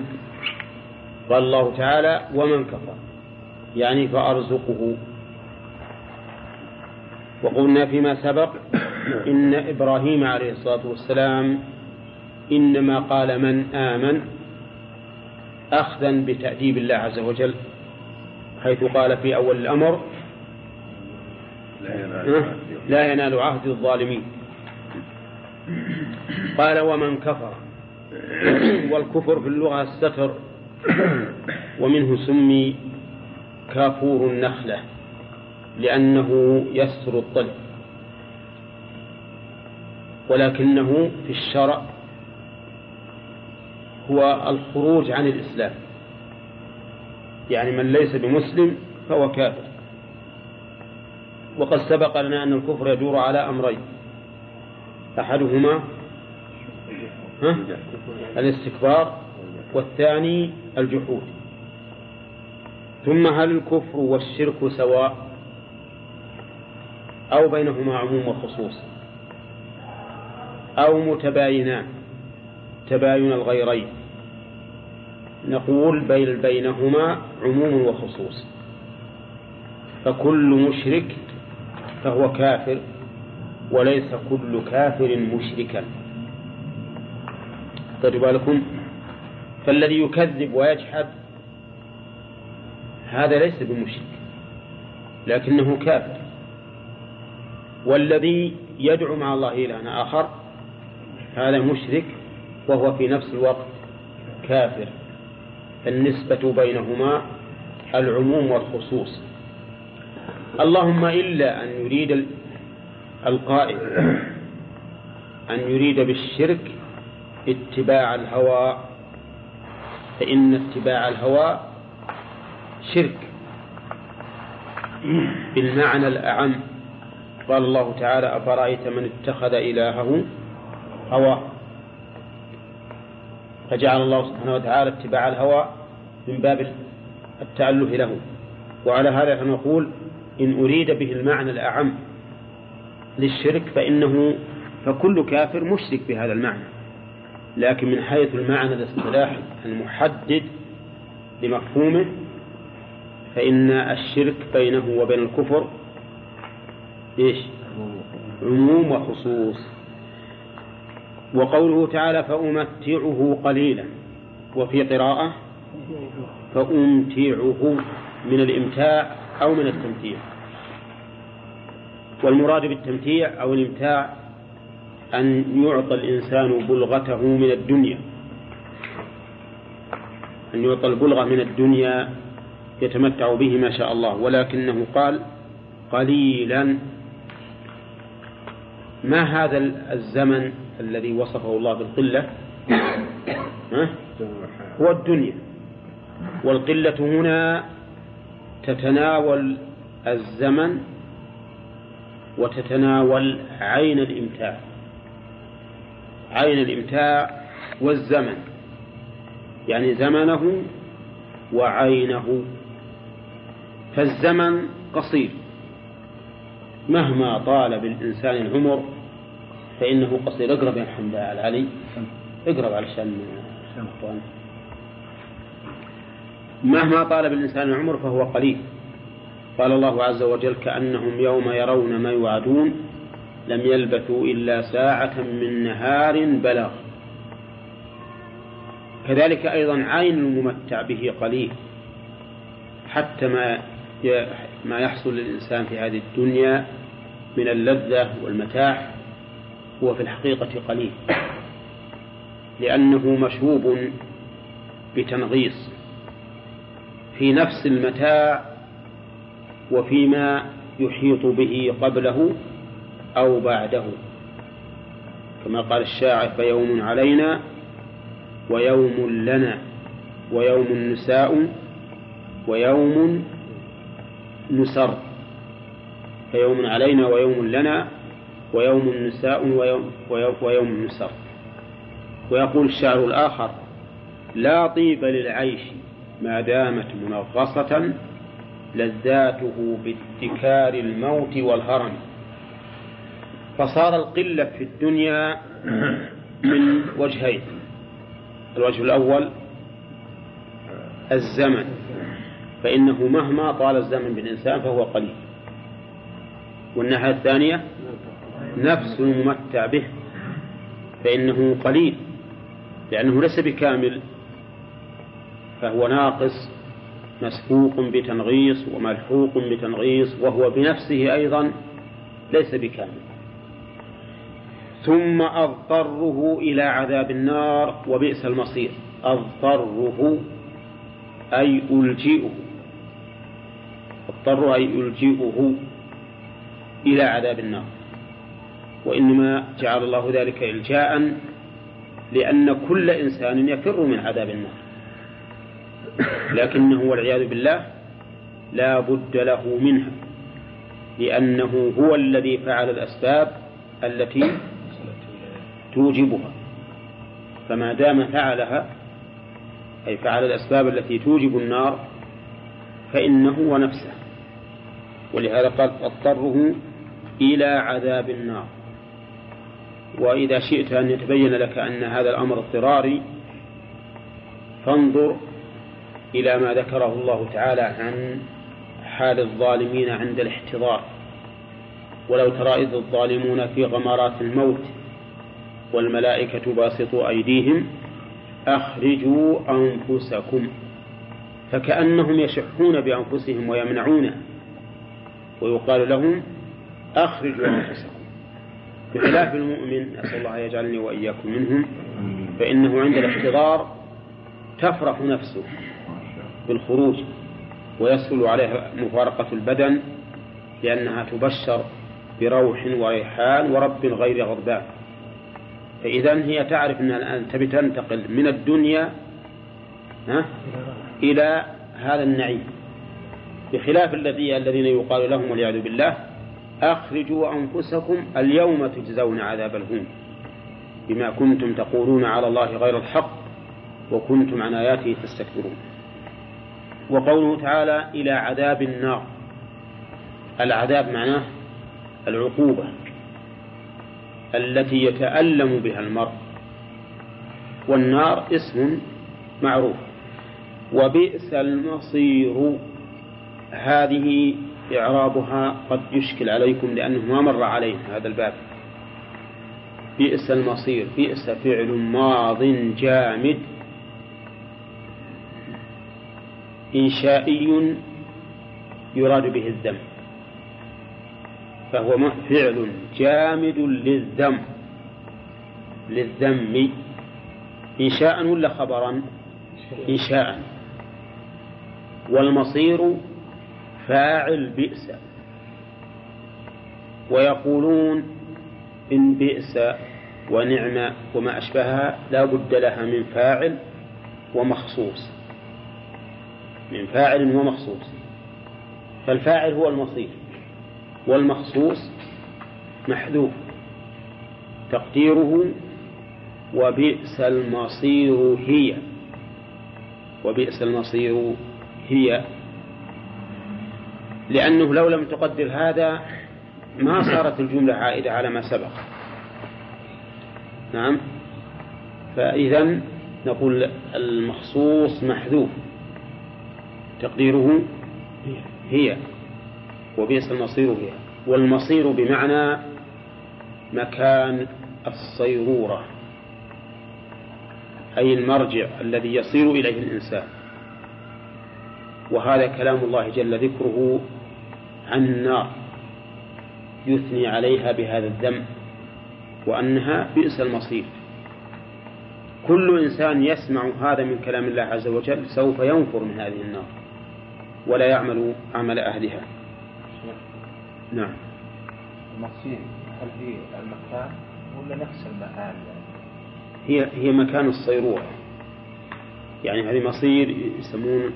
قال الله تعالى ومن كفر يعني فأرزقه. وقلنا فيما سبق إن إبراهيم عليه الصلاة والسلام إنما قال من آمن أخذا بتأديب الله عز وجل حيث قال في أول الأمر لا ينال عهد الظالمين. قال ومن كفر والكفر في اللغة الستر ومنه سمي كافور النخلة لأنه يستر الطلب. ولكنه في الشرع هو الخروج عن الإسلام. يعني من ليس بمسلم فهو كافر. وقد سبق لنا أن الكفر يدور على أمرين. أحدهما؟ الاستكبار والثاني الجحود. ثم هل الكفر والشرك سواء؟ أو بينهما عموم وخصوص؟ أو متباينان تباين الغيرين. نقول بين بينهما عموم وخصوص. فكل مشرك فهو كافر وليس كل كافر مشركا. طيب بالكم فالذي يكذب ويجحد هذا ليس بمشرك لكنه كافر. والذي يدعو مع الله إلها آخر هذا مشرك وهو في نفس الوقت كافر. فالنسبة بينهما العموم والخصوص. اللهم إلا أن يريد القائل أن يريد بالشرك اتباع الهوى فإن اتباع الهوى شرك. بالمعنى الأعم قال الله تعالى أفرأيت من اتخذ إلهه هواه فجعل الله سبحانه وتعالى اتباع الهوى من باب التأله له. وعلى هذا فنقول إن أريد به المعنى الأعم للشرك فإنه فكل كافر مشرك بهذا المعنى. لكن من حيث المعنى الاصطلاحي المحدد لمفهومه فإن الشرك بينه وبين الكفر إيش؟ عموم وخصوص. وقوله تعالى فأمتعه قليلا وفي قراءة فأمتعه من الإمتاع أو من التمتيع والمراد بالتمتيع أو الإمتاع أن يعطى الإنسان بلغته من الدنيا. أن يعطى البلغة من الدنيا يتمتع به ما شاء الله. ولكنه قال قليلا. ما هذا الزمن الذي وصفه الله بالقلة؟ هو الدنيا. والقلة هنا تتناول الزمن وتتناول عين الإمتاع. عين الإمتاع والزمن. يعني زمنه وعينه. فالزمن قصير. مهما طال بالإنسان العمر فإنه قصير. اقرب يا محمد على علي اقرب علشان مهما طال بالإنسان العمر فهو قليل. قال الله عز وجل كأنهم يوم يرون ما يوعدون. لم يلبثوا إلا ساعة من نهار بلغ. كذلك أيضا عين الممتع به قليل. حتى ما ما يحصل للإنسان في هذه الدنيا من اللذة والمتاع هو في الحقيقة قليل. لأنه مشوب بتنغيص في نفس المتاع وفيما يحيط به قبله أو بعده. كما قال الشاعر فيوم علينا ويوم لنا ويوم نساء ويوم نسر. فيوم علينا ويوم لنا ويوم نساء ويوم, ويوم, نسر ويقول الشاعر الآخر لا طيب للعيش ما دامت منغصة لذاته باتكار الموت والهرم. فصار القلة في الدنيا من وجهين. الوجه الأول الزمن. فإنه مهما طال الزمن بالإنسان فهو قليل. والناحية الثانية نفس الممتع به. فإنه قليل. لأنه ليس بكامل. فهو ناقص مسبوق بتنغيص وملحوق بتنغيص وهو بنفسه أيضا ليس بكامل. ثم أضطره إلى عذاب النار وبئس المصير. أضطره أي ألجئه. اضطر أي ألجئه إلى عذاب النار. وإنما جعل الله ذلك إلجاء لأن كل إنسان يفر من عذاب النار. لكنه والعياذ بالله لا بد له منها لأنه هو الذي فعل الأسباب التي توجبها. فما دام فعلها أي فعل الأسباب التي توجب النار فإنه ونفسه. ولهذا قال اضطره إلى عذاب النار. وإذا شئت أن يتبين لك أن هذا الأمر اضطراري فانظر إلى ما ذكره الله تعالى عن حال الظالمين عند الاحتضار. ولو ترى إذ الظالمون في غمرات الموت والملائكة باسطوا أيديهم أخرجوا أنفسكم فكأنهم يشحون بأنفسهم ويمنعونه ويقال لهم أخرجوا أنفسكم بخلاف المؤمن أسأل الله يجعلني وإياكم منهم فإنه عند الاحتضار تفرح نفسه بالخروج ويسهل عليها مفارقة البدن لأنها تبشر بروح وريحان ورب غير غضبان فإذا هي تعرف الآن تبي تنتقل من الدنيا إلى هذا النعيم. بخلاف الذي الذين يقال لهم والعياذ بالله أخرجوا أنفسكم اليوم تجزون عذاب الهون بما كنتم تقولون على الله غير الحق وكنتم عن آياته تستكبرون. وقوله تعالى إلى عذاب النار. العذاب معناه العقوبة. التي يتألم بها المرء. والنار اسم معروف. وبئس المصير. هذه إعرابها قد يشكل عليكم لأنه ما مر علينا هذا الباب. بئس المصير. بئس فعل ماض جامد. إنشائي يراد به الذم. فهو فعل جامد للذم. للذم. إنشاء ولا خبرا؟ إنشاء والمصير فاعل بئس. ويقولون إن بئس ونعم وما أشبهها لا بد لها من فاعل ومخصوص. من فاعل ومخصوص. فالفاعل هو المصير. والمخصوص محذوف. تقديره وبئس المصير هي. وبئس المصير هي. لأنه لو لم تقدر هذا ما صارت الجملة عائدة على ما سبق. نعم. فإذا نقول المخصوص محذوف. تقديره هي. وبئس المصير هي والمصير بمعنى مكان الصيرورة أي المرجع الذي يصير إليه الإنسان. وهذا كلام الله جل ذكره عن النار يثني عليها بهذا الذم وأنها بئس المصير. كل إنسان يسمع هذا من كلام الله عز وجل سوف ينفر من هذه النار ولا يعمل عمل أهلها. نعم. المصير هل هي المكان ولا نفس المكان هي هي مكان الصيروره يعني هذه مصير يسمون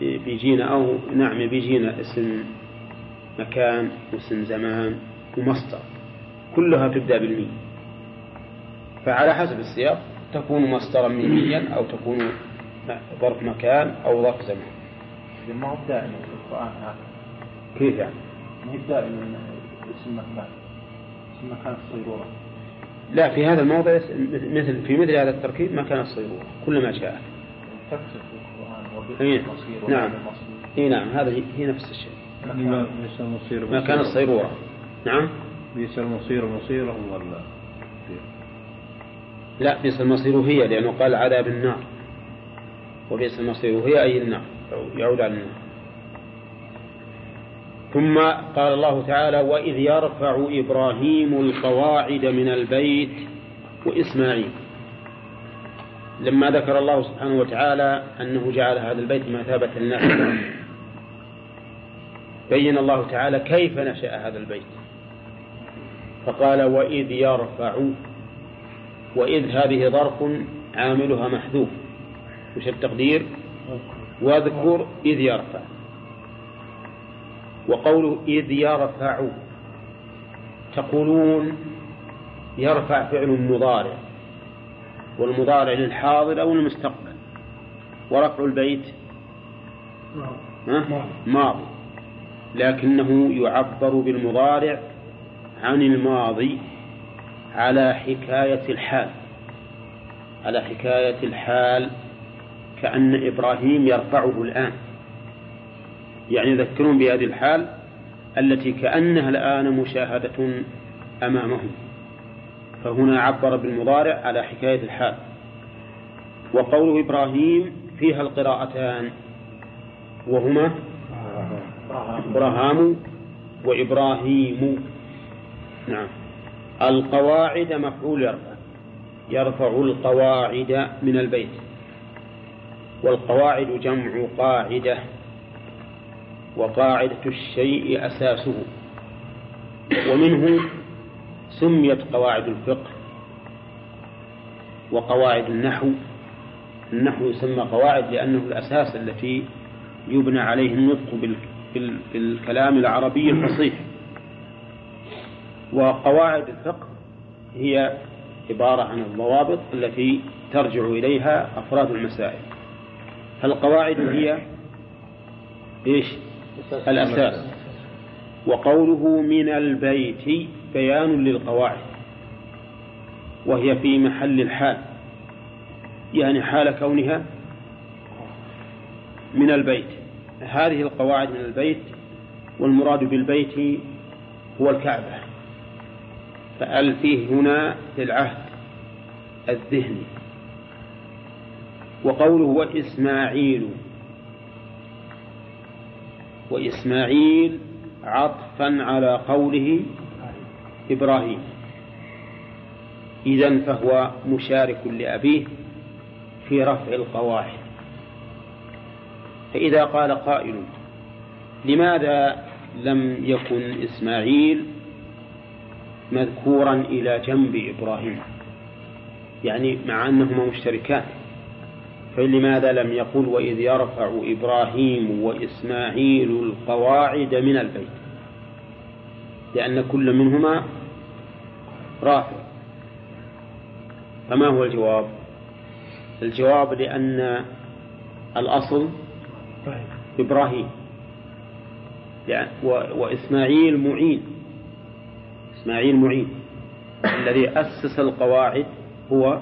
بيجينا أو نعم بيجينا اسم مكان واسم زمان ومصدر. كلها تبدأ بالميم. فعلى حسب السياق تكون مصدرا ميميا أو تكون ظرف مكان أو ظرف زمان. ما هو دائما في القرآن هذا. كيف يعني؟ ما هي دائما اسم مكان اسم مكان الصيرورة لا في هذا الموضع مثل في مثل هذا التركيب مكان الصيرورة كلما جاء تكتب في القرآن إيه. المصير نعم. اي نعم هذا هي نفس الشيء. مكان المصير مكان الصيرورة نعم؟ بئس المصير مصيرهم ولا لا بئس المصير هي لأنه قال عذاب النار. وبئس المصير هي أي النار يعود على النار. ثم قال الله تعالى وإذ يرفع إبراهيم القواعد من البيت وإسماعيل. لما ذكر الله سبحانه وتعالى أنه جعل هذا البيت مثابة للناس. بين الله تعالى كيف نشأ هذا البيت. فقال وإذ يرفع وإذ هذه ظرف عاملها محذوف. وش التقدير؟ واذكر إذ يرفع. وقوله إذ يرفع تقولون يرفع فعل مضارع والمضارع للحاضر أو المستقبل. ورفع البيت ماضي. لكنه يعبر بالمضارع عن الماضي على حكاية الحال. على حكاية الحال كأن إبراهيم يرفعه الآن. يعني يذكرون بهذه الحال التي كأنها الآن مشاهدة أمامهم. فهنا عبر بالمضارع على حكاية الحال. وقوله إبراهيم فيها القراءتان. وهما إبراهام وإبراهيم. نعم. القواعد مفعول يرفع. يرفع القواعد من البيت. والقواعد جمع قاعدة. وقاعدة الشيء أساسه. ومنه سميت قواعد الفقه وقواعد النحو. النحو يسمى قواعد لأنه الأساس التي يبنى عليه النطق بالكلام العربي الفصيح. وقواعد الفقه هي عبارة عن الضوابط التي ترجع إليها أفراد المسائل. فالقواعد هي إيش؟ الأساس وقوله من البيت بيان للقواعد وهي في محل الحال يعني حال كونها من البيت. هذه القواعد من البيت والمراد بالبيت هو الكعبة. فأل فيه هنا للعهد الذهني وقوله وإسماعيل وإسماعيل عطفا على قوله إبراهيم. إذا فهو مشارك لأبيه في رفع القواعد. فإذا قال قائل لماذا لم يكن إسماعيل مذكورا إلى جنب إبراهيم؟ يعني مع أنهما مشتركان. فلماذا لم يقل وإذ يرفع إبراهيم وإسماعيل القواعد من البيت؟ لأن كل منهما رافع. فما هو الجواب؟ الجواب لأن الأصل إبراهيم. وإسماعيل معين. إسماعيل معين. الذي أسس القواعد هو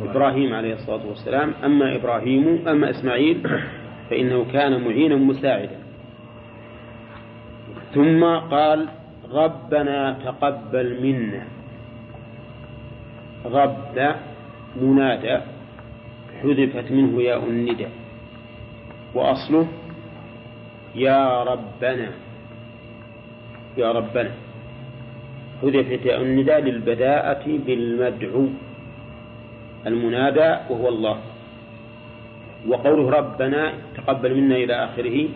إبراهيم عليه الصلاة والسلام أما إبراهيم أما إسماعيل فإنه كان معينا مساعدا. ثم قال ربنا تقبل منا. رب منادى حذفت منه ياء الندى. وأصله يا ربنا يا ربنا. حذفت ياء الندى للبداءة بالمدعو. المنادى وهو الله. وقوله ربنا تقبل منا إلى آخره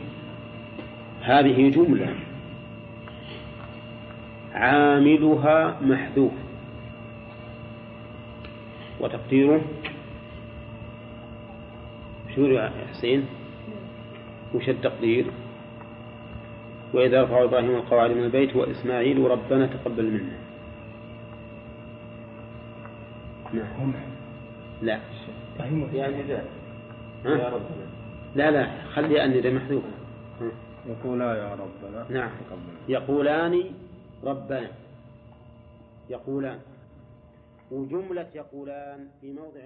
هذه جملة. عاملها محذوف. وتقديره؟ شو يا حسين؟ وش التقدير؟ وإذا رفع إبراهيم القواعد من البيت وإسماعيل ربنا تقبل منا. نعم لا. يعني يا ربنا لا لا خلي أني ذا محذوف. يقولا يا ربنا. نعم. يقولان ربنا يقولان. وجملة يقولان في موضع